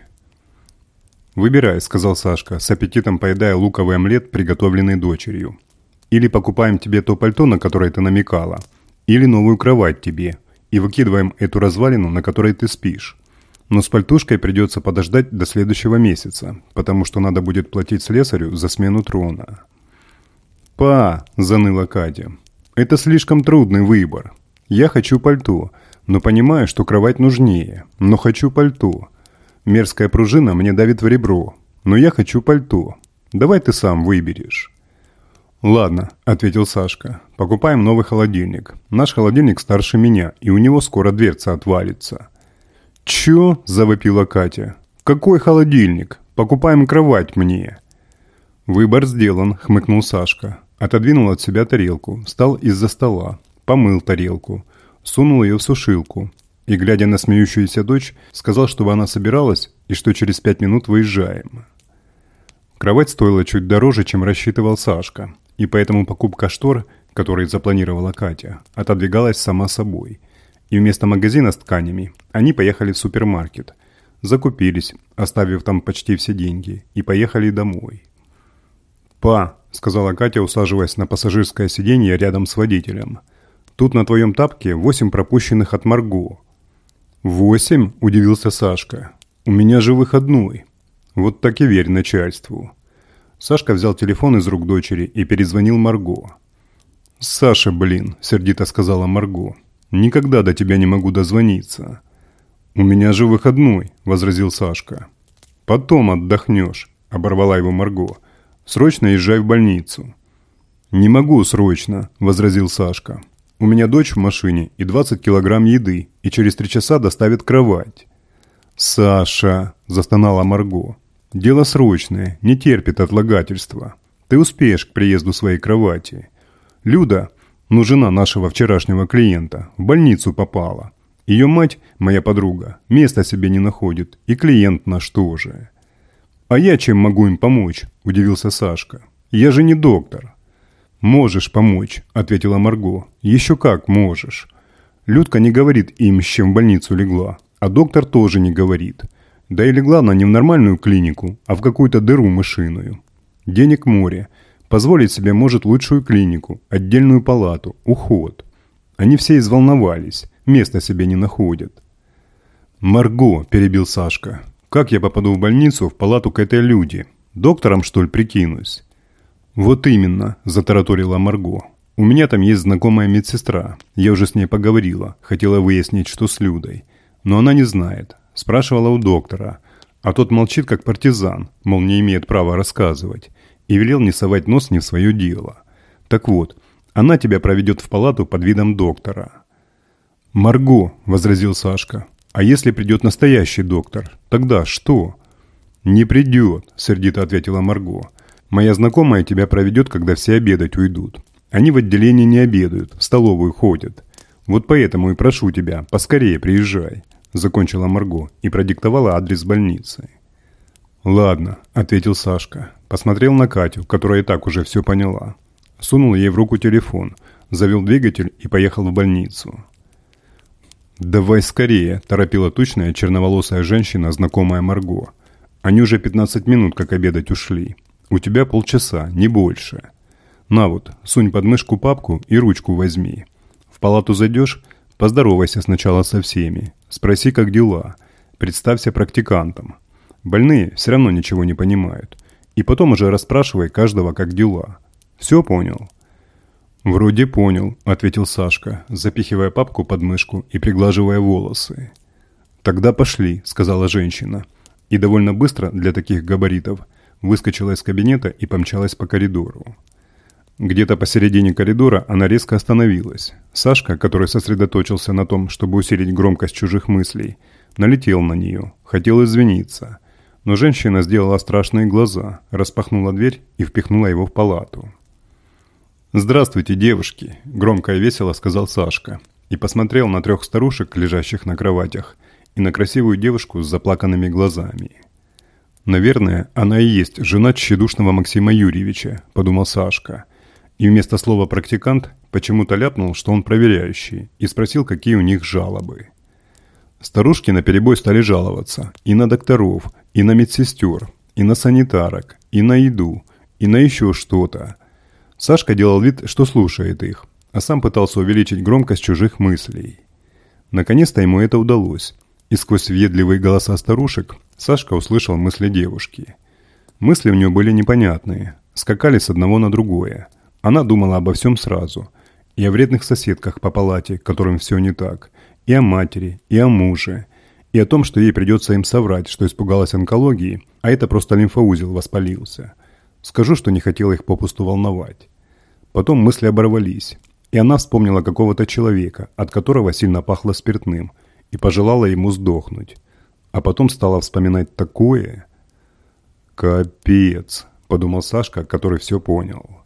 «Выбирай», — сказал Сашка, с аппетитом поедая луковый омлет, приготовленный дочерью. «Или покупаем тебе то пальто, на которое ты намекала, или новую кровать тебе, и выкидываем эту развалину, на которой ты спишь. Но с пальтушкой придется подождать до следующего месяца, потому что надо будет платить слесарю за смену трона». «Па!» – заныла Катя. «Это слишком трудный выбор. Я хочу пальто, но понимаю, что кровать нужнее. Но хочу пальто. Мерзкая пружина мне давит в ребро. Но я хочу пальто. Давай ты сам выберешь». «Ладно», — ответил Сашка. «Покупаем новый холодильник. Наш холодильник старше меня, и у него скоро дверца отвалится». «Чё?» – завопила Катя. «Какой холодильник? Покупаем кровать мне». «Выбор сделан», – хмыкнул Сашка. Отодвинул от себя тарелку, встал из-за стола, помыл тарелку – сунул ее в сушилку и, глядя на смеющуюся дочь, сказал, чтобы она собиралась и что через пять минут выезжаем. Кровать стоила чуть дороже, чем рассчитывал Сашка, и поэтому покупка штор, которые запланировала Катя, отодвигалась сама собой. И вместо магазина с тканями они поехали в супермаркет, закупились, оставив там почти все деньги, и поехали домой. «Па», — сказала Катя, усаживаясь на пассажирское сиденье рядом с водителем — Тут на твоем тапке восемь пропущенных от Марго». «Восемь?» – удивился Сашка. «У меня же выходной». «Вот так и верь начальству». Сашка взял телефон из рук дочери и перезвонил Марго. «Саша, блин», – сердито сказала Марго. «Никогда до тебя не могу дозвониться». «У меня же выходной», – возразил Сашка. «Потом отдохнешь», – оборвала его Марго. «Срочно езжай в больницу». «Не могу срочно», – возразил Сашка. У меня дочь в машине и 20 килограмм еды, и через три часа доставят кровать». «Саша!» – застонала Марго. «Дело срочное, не терпит отлагательства. Ты успеешь к приезду своей кровати. Люда, ну жена нашего вчерашнего клиента, в больницу попала. Ее мать, моя подруга, места себе не находит, и клиент наш тоже». «А я чем могу им помочь?» – удивился Сашка. «Я же не доктор». «Можешь помочь», — ответила Марго. «Еще как можешь». Людка не говорит им, с чем в больницу легла. А доктор тоже не говорит. Да или главное не в нормальную клинику, а в какую-то дыру мышиную. Денег море. Позволить себе может лучшую клинику, отдельную палату, уход. Они все изволновались, места себе не находят. «Марго», – перебил Сашка, – «как я попаду в больницу, в палату к этой люди? Доктором, что ли, прикинусь?» «Вот именно», – затараторила Марго. «У меня там есть знакомая медсестра. Я уже с ней поговорила. Хотела выяснить, что с Людой. Но она не знает. Спрашивала у доктора. А тот молчит, как партизан, мол, не имеет права рассказывать. И велел не совать нос не в свое дело. Так вот, она тебя проведет в палату под видом доктора». «Марго», – возразил Сашка. «А если придет настоящий доктор, тогда что?» «Не придет», – сердито ответила Марго. Моя знакомая тебя проведет, когда все обедать уйдут. Они в отделении не обедают, в столовую ходят. Вот поэтому и прошу тебя, поскорее приезжай», – закончила Марго и продиктовала адрес больницы. «Ладно», – ответил Сашка. Посмотрел на Катю, которая и так уже все поняла. Сунул ей в руку телефон, завел двигатель и поехал в больницу. «Давай скорее», – торопила тучная черноволосая женщина, знакомая Марго. Они уже 15 минут как обедать ушли. У тебя полчаса, не больше. На вот, сунь под мышку папку и ручку возьми. В палату зайдешь, поздоровайся сначала со всеми. Спроси, как дела. Представься практикантом. Больные все равно ничего не понимают. И потом уже расспрашивай каждого, как дела. Все понял?» «Вроде понял», — ответил Сашка, запихивая папку под мышку и приглаживая волосы. «Тогда пошли», — сказала женщина. И довольно быстро для таких габаритов — выскочила из кабинета и помчалась по коридору. Где-то посередине коридора она резко остановилась. Сашка, который сосредоточился на том, чтобы усилить громкость чужих мыслей, налетел на нее, хотел извиниться. Но женщина сделала страшные глаза, распахнула дверь и впихнула его в палату. «Здравствуйте, девушки!» – громко и весело сказал Сашка. И посмотрел на трех старушек, лежащих на кроватях, и на красивую девушку с заплаканными глазами. «Наверное, она и есть жена тщедушного Максима Юрьевича», – подумал Сашка. И вместо слова «практикант» почему-то ляпнул, что он проверяющий, и спросил, какие у них жалобы. Старушки наперебой стали жаловаться и на докторов, и на медсестер, и на санитарок, и на еду, и на еще что-то. Сашка делал вид, что слушает их, а сам пытался увеличить громкость чужих мыслей. Наконец-то ему это удалось, и сквозь въедливые голоса старушек Сашка услышал мысли девушки. Мысли у нее были непонятные, скакали с одного на другое. Она думала обо всем сразу. И о вредных соседках по палате, которым все не так, и о матери, и о муже, и о том, что ей придется им соврать, что испугалась онкологии, а это просто лимфоузел воспалился. Скажу, что не хотела их попусту волновать. Потом мысли оборвались, и она вспомнила какого-то человека, от которого сильно пахло спиртным, и пожелала ему сдохнуть а потом стала вспоминать такое. «Капец», – подумал Сашка, который все понял.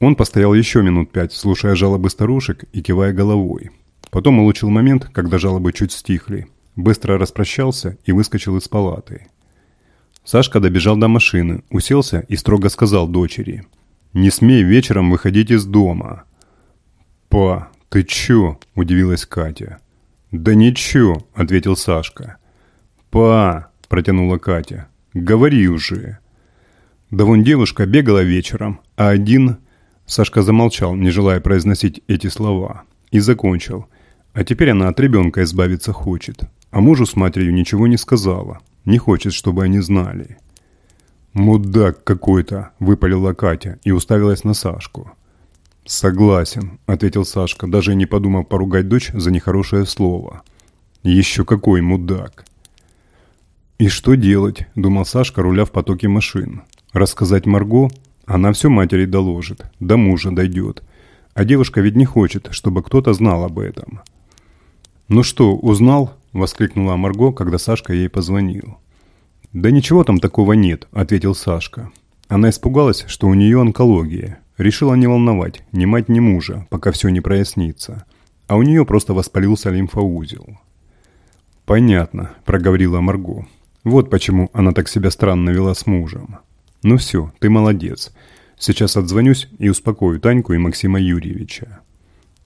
Он постоял еще минут пять, слушая жалобы старушек и кивая головой. Потом улучил момент, когда жалобы чуть стихли, быстро распрощался и выскочил из палаты. Сашка добежал до машины, уселся и строго сказал дочери. «Не смей вечером выходить из дома». «Па, ты чё?» – удивилась Катя. «Да ничего», – ответил Сашка. «Па!» – протянула Катя. «Говори уже!» Да вон девушка бегала вечером, а один... Сашка замолчал, не желая произносить эти слова. И закончил. А теперь она от ребенка избавиться хочет. А мужу с матерью ничего не сказала. Не хочет, чтобы они знали. «Мудак какой-то!» – выпалила Катя и уставилась на Сашку. «Согласен», – ответил Сашка, даже не подумав поругать дочь за нехорошее слово. «Еще какой мудак!» «И что делать?» – думал Сашка, руля в потоке машин. «Рассказать Марго? Она все матери доложит, до мужа дойдет. А девушка ведь не хочет, чтобы кто-то знал об этом». «Ну что, узнал?» – воскликнула Марго, когда Сашка ей позвонил. «Да ничего там такого нет», – ответил Сашка. Она испугалась, что у нее онкология. Решила не волновать ни мать, ни мужа, пока все не прояснится. А у нее просто воспалился лимфоузел. «Понятно», – проговорила Марго. Вот почему она так себя странно вела с мужем. Ну все, ты молодец. Сейчас отзвонюсь и успокою Таньку и Максима Юрьевича.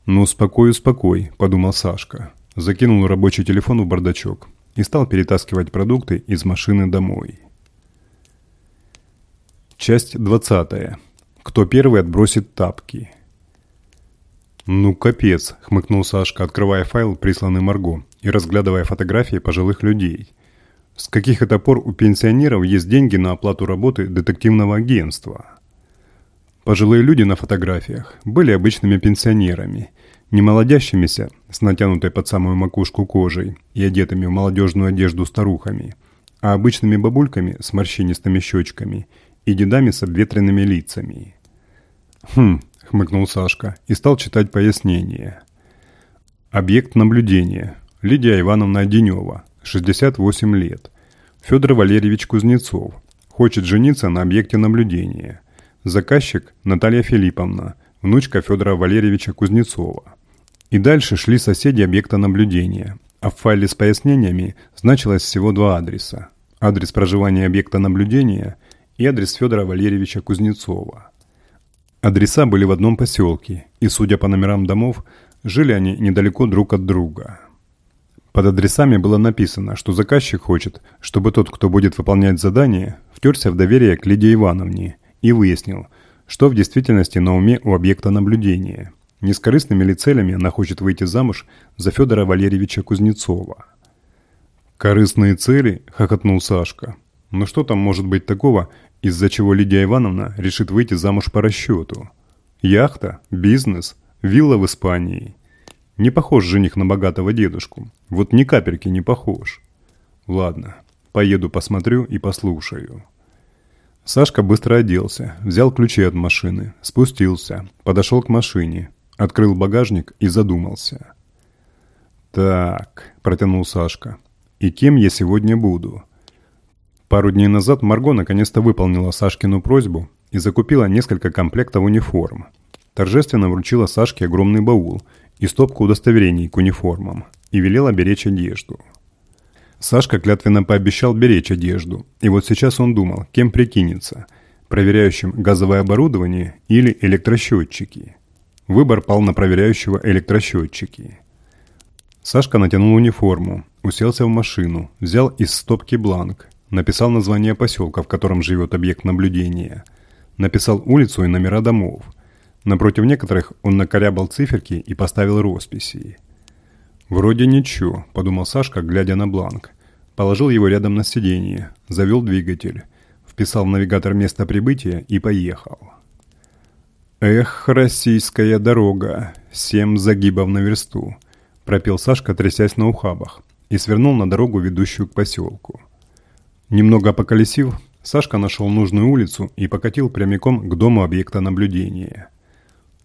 Ну, успокой, успокой, подумал Сашка. Закинул рабочий телефон в бардачок. и стал перетаскивать продукты из машины домой. Часть 20. Кто первый отбросит тапки? «Ну, капец», — хмыкнул Сашка, открывая файл, присланный Марго, и разглядывая фотографии пожилых людей. «С каких это пор у пенсионеров есть деньги на оплату работы детективного агентства?» Пожилые люди на фотографиях были обычными пенсионерами, не молодящимися, с натянутой под самую макушку кожей и одетыми в молодежную одежду старухами, а обычными бабульками с морщинистыми щечками и дедами с обветренными лицами. «Хм», — хмыкнул Сашка и стал читать пояснение. «Объект наблюдения. Лидия Ивановна Денева, 68 лет. Федор Валерьевич Кузнецов. Хочет жениться на объекте наблюдения. Заказчик Наталья Филипповна, внучка Федора Валерьевича Кузнецова. И дальше шли соседи объекта наблюдения, а в файле с пояснениями значилось всего два адреса. Адрес проживания объекта наблюдения и адрес Федора Валерьевича Кузнецова. Адреса были в одном поселке, и, судя по номерам домов, жили они недалеко друг от друга. Под адресами было написано, что заказчик хочет, чтобы тот, кто будет выполнять задание, втерся в доверие к Лидии Ивановне и выяснил, что в действительности на уме у объекта наблюдения. Не с корыстными ли целями она хочет выйти замуж за Федора Валерьевича Кузнецова. «Корыстные цели?» – хохотнул Сашка. «Но что там может быть такого, из-за чего Лидия Ивановна решит выйти замуж по расчету? Яхта? Бизнес? Вилла в Испании?» Не похож жених на богатого дедушку. Вот ни капельки не похож. Ладно, поеду посмотрю и послушаю. Сашка быстро оделся, взял ключи от машины, спустился, подошел к машине, открыл багажник и задумался. «Так», – протянул Сашка, – «и кем я сегодня буду?» Пару дней назад Марго наконец-то выполнила Сашкину просьбу и закупила несколько комплектов униформ. Торжественно вручила Сашке огромный баул и стопку удостоверений к униформам и велела беречь одежду. Сашка клятвенно пообещал беречь одежду, и вот сейчас он думал, кем прикинется – проверяющим газовое оборудование или электросчетчики. Выбор пал на проверяющего электросчетчики. Сашка натянул униформу, уселся в машину, взял из стопки бланк, написал название поселка, в котором живет объект наблюдения, написал улицу и номера домов. Напротив некоторых он накорябал циферки и поставил росписи. «Вроде ничего», – подумал Сашка, глядя на бланк. Положил его рядом на сиденье, завел двигатель, вписал в навигатор место прибытия и поехал. «Эх, российская дорога, семь загибов на версту», – пропел Сашка, трясясь на ухабах, и свернул на дорогу, ведущую к поселку. Немного поколесив, Сашка нашел нужную улицу и покатил прямиком к дому объекта наблюдения.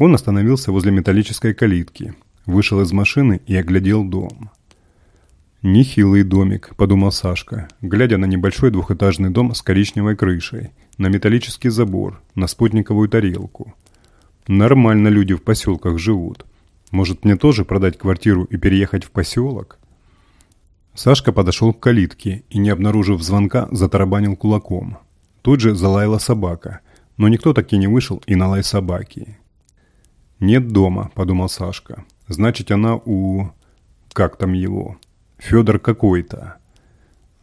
Он остановился возле металлической калитки – Вышел из машины и оглядел дом. «Нехилый домик», – подумал Сашка, глядя на небольшой двухэтажный дом с коричневой крышей, на металлический забор, на спутниковую тарелку. «Нормально люди в поселках живут. Может, мне тоже продать квартиру и переехать в поселок?» Сашка подошел к калитке и, не обнаружив звонка, затарабанил кулаком. Тут же залаяла собака, но никто так и не вышел и на лай собаки. «Нет дома», – подумал Сашка. Значит, она у... Как там его? Федор какой-то.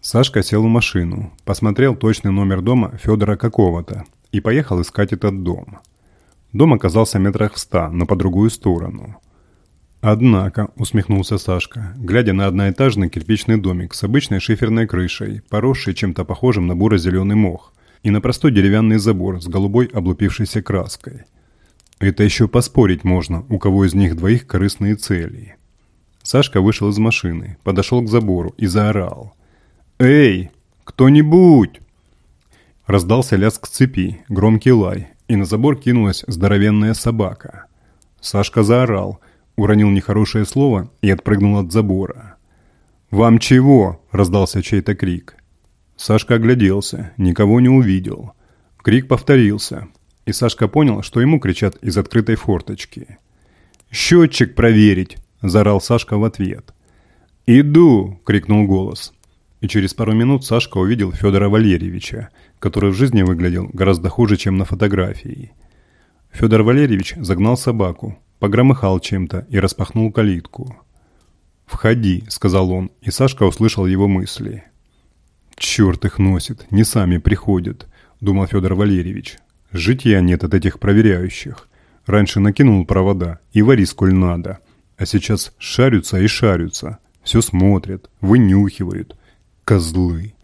Сашка сел в машину, посмотрел точный номер дома Федора какого-то и поехал искать этот дом. Дом оказался метрах в ста, но по другую сторону. «Однако», — усмехнулся Сашка, глядя на одноэтажный кирпичный домик с обычной шиферной крышей, поросший чем-то похожим на буро-зеленый мох, и на простой деревянный забор с голубой облупившейся краской — это еще поспорить можно, у кого из них двоих корыстные цели. Сашка вышел из машины, подошел к забору и заорал. «Эй, кто-нибудь!» Раздался лязг цепи, громкий лай, и на забор кинулась здоровенная собака. Сашка заорал, уронил нехорошее слово и отпрыгнул от забора. «Вам чего?» – раздался чей-то крик. Сашка огляделся, никого не увидел. Крик повторился, и Сашка понял, что ему кричат из открытой форточки. «Счетчик проверить!» – заорал Сашка в ответ. «Иду!» – крикнул голос. И через пару минут Сашка увидел Федора Валерьевича, который в жизни выглядел гораздо хуже, чем на фотографии. Федор Валерьевич загнал собаку, погромыхал чем-то и распахнул калитку. «Входи», — сказал он, и Сашка услышал его мысли. «Черт их носит, не сами приходят», — думал Федор Валерьевич. «Житья нет от этих проверяющих. Раньше накинул провода и вари сколь надо, а сейчас шарются и шарются, все смотрят, вынюхивают. Козлы!»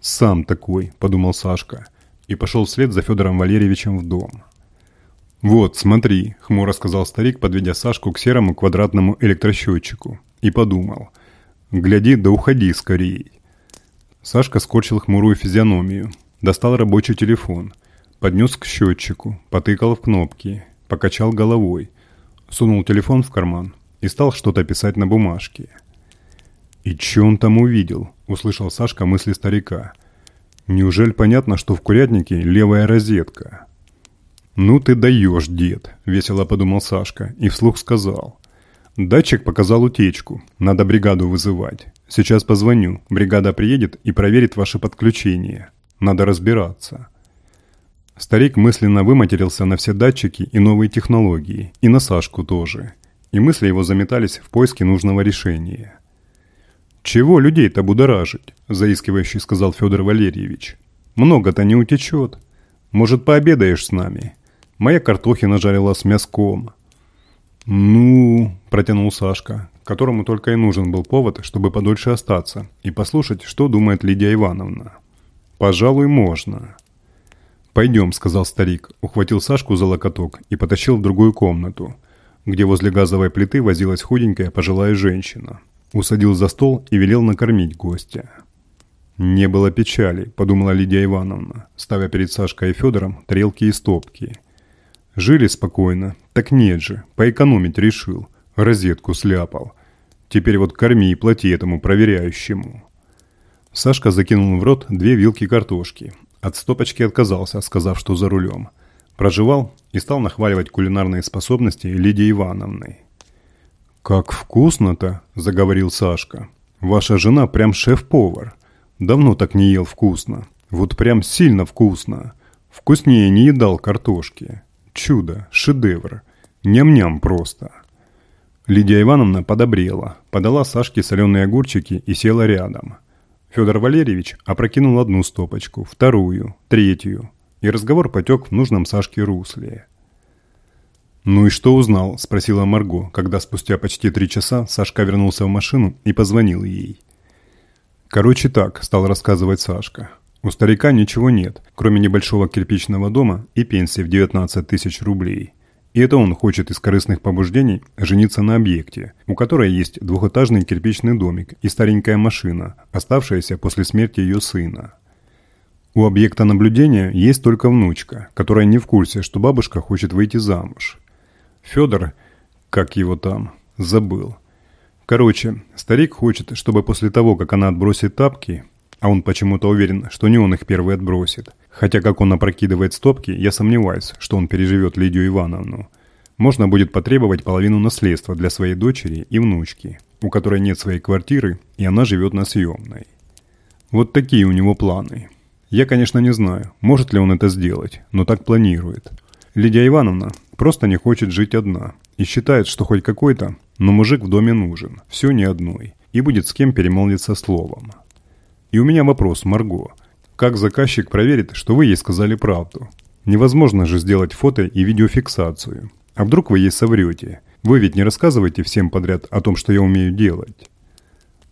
«Сам такой», — подумал Сашка, и пошел вслед за Федором Валерьевичем в дом. «Вот, смотри», — хмуро сказал старик, подведя Сашку к серому квадратному электросчетчику, и подумал. «Гляди, да уходи скорей». Сашка скорчил хмурую физиономию, достал рабочий телефон, поднес к счетчику, потыкал в кнопки, покачал головой, сунул телефон в карман и стал что-то писать на бумажке. «И че он там увидел?» – услышал Сашка мысли старика. «Неужели понятно, что в курятнике левая розетка?» «Ну ты даешь, дед», – весело подумал Сашка и вслух сказал. «Датчик показал утечку. Надо бригаду вызывать. Сейчас позвоню. Бригада приедет и проверит ваше подключение. Надо разбираться». Старик мысленно выматерился на все датчики и новые технологии, и на Сашку тоже. И мысли его заметались в поиске нужного решения. «Чего людей-то будоражить?» – заискивающий сказал Федор Валерьевич. «Много-то не утечет. Может, пообедаешь с нами? Моя картохи нажарила с мяском». «Ну...» – протянул Сашка, которому только и нужен был повод, чтобы подольше остаться и послушать, что думает Лидия Ивановна. «Пожалуй, можно». «Пойдем», – сказал старик, ухватил Сашку за локоток и потащил в другую комнату, где возле газовой плиты возилась худенькая пожилая женщина – Усадил за стол и велел накормить гостя. «Не было печали», – подумала Лидия Ивановна, ставя перед Сашкой и Федором тарелки и стопки. «Жили спокойно. Так нет же, поэкономить решил. Розетку сляпал. Теперь вот корми и плати этому проверяющему». Сашка закинул в рот две вилки картошки. От стопочки отказался, сказав, что за рулем. Проживал и стал нахваливать кулинарные способности Лидии Ивановны. «Как вкусно-то!» – заговорил Сашка. «Ваша жена прям шеф-повар. Давно так не ел вкусно. Вот прям сильно вкусно. Вкуснее не едал картошки. Чудо, шедевр. Ням-ням просто». Лидия Ивановна подобрела, подала Сашке соленые огурчики и села рядом. Федор Валерьевич опрокинул одну стопочку, вторую, третью, и разговор потек в нужном Сашке русле. «Ну и что узнал?» – спросила Марго, когда спустя почти три часа Сашка вернулся в машину и позвонил ей. «Короче так», – стал рассказывать Сашка. «У старика ничего нет, кроме небольшого кирпичного дома и пенсии в 19 тысяч рублей. И это он хочет из корыстных побуждений жениться на объекте, у которой есть двухэтажный кирпичный домик и старенькая машина, оставшаяся после смерти ее сына. У объекта наблюдения есть только внучка, которая не в курсе, что бабушка хочет выйти замуж. Федор, как его там, забыл. Короче, старик хочет, чтобы после того, как она отбросит тапки, а он почему-то уверен, что не он их первый отбросит, хотя как он опрокидывает стопки, я сомневаюсь, что он переживет Лидию Ивановну, можно будет потребовать половину наследства для своей дочери и внучки, у которой нет своей квартиры, и она живет на съемной. Вот такие у него планы. Я, конечно, не знаю, может ли он это сделать, но так планирует. Лидия Ивановна просто не хочет жить одна и считает, что хоть какой-то, но мужик в доме нужен, все не одной, и будет с кем перемолвиться словом. И у меня вопрос, Марго. Как заказчик проверит, что вы ей сказали правду? Невозможно же сделать фото и видеофиксацию. А вдруг вы ей соврете? Вы ведь не рассказываете всем подряд о том, что я умею делать.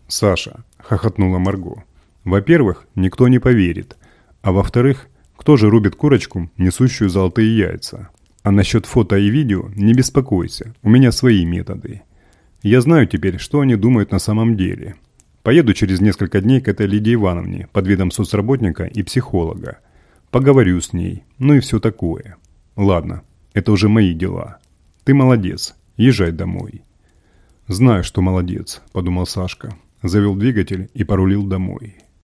Саша, хохотнула Марго. Во-первых, никто не поверит. А во-вторых, кто же рубит курочку, несущую золотые яйца? А насчет фото и видео не беспокойся, у меня свои методы. Я знаю теперь, что они думают на самом деле. Поеду через несколько дней к этой Лидии Ивановне под видом соцработника и психолога. Поговорю с ней, ну и все такое. Ладно, это уже мои дела. Ты молодец, езжай домой. Знаю, что молодец, подумал Сашка. Завел двигатель и порулил домой.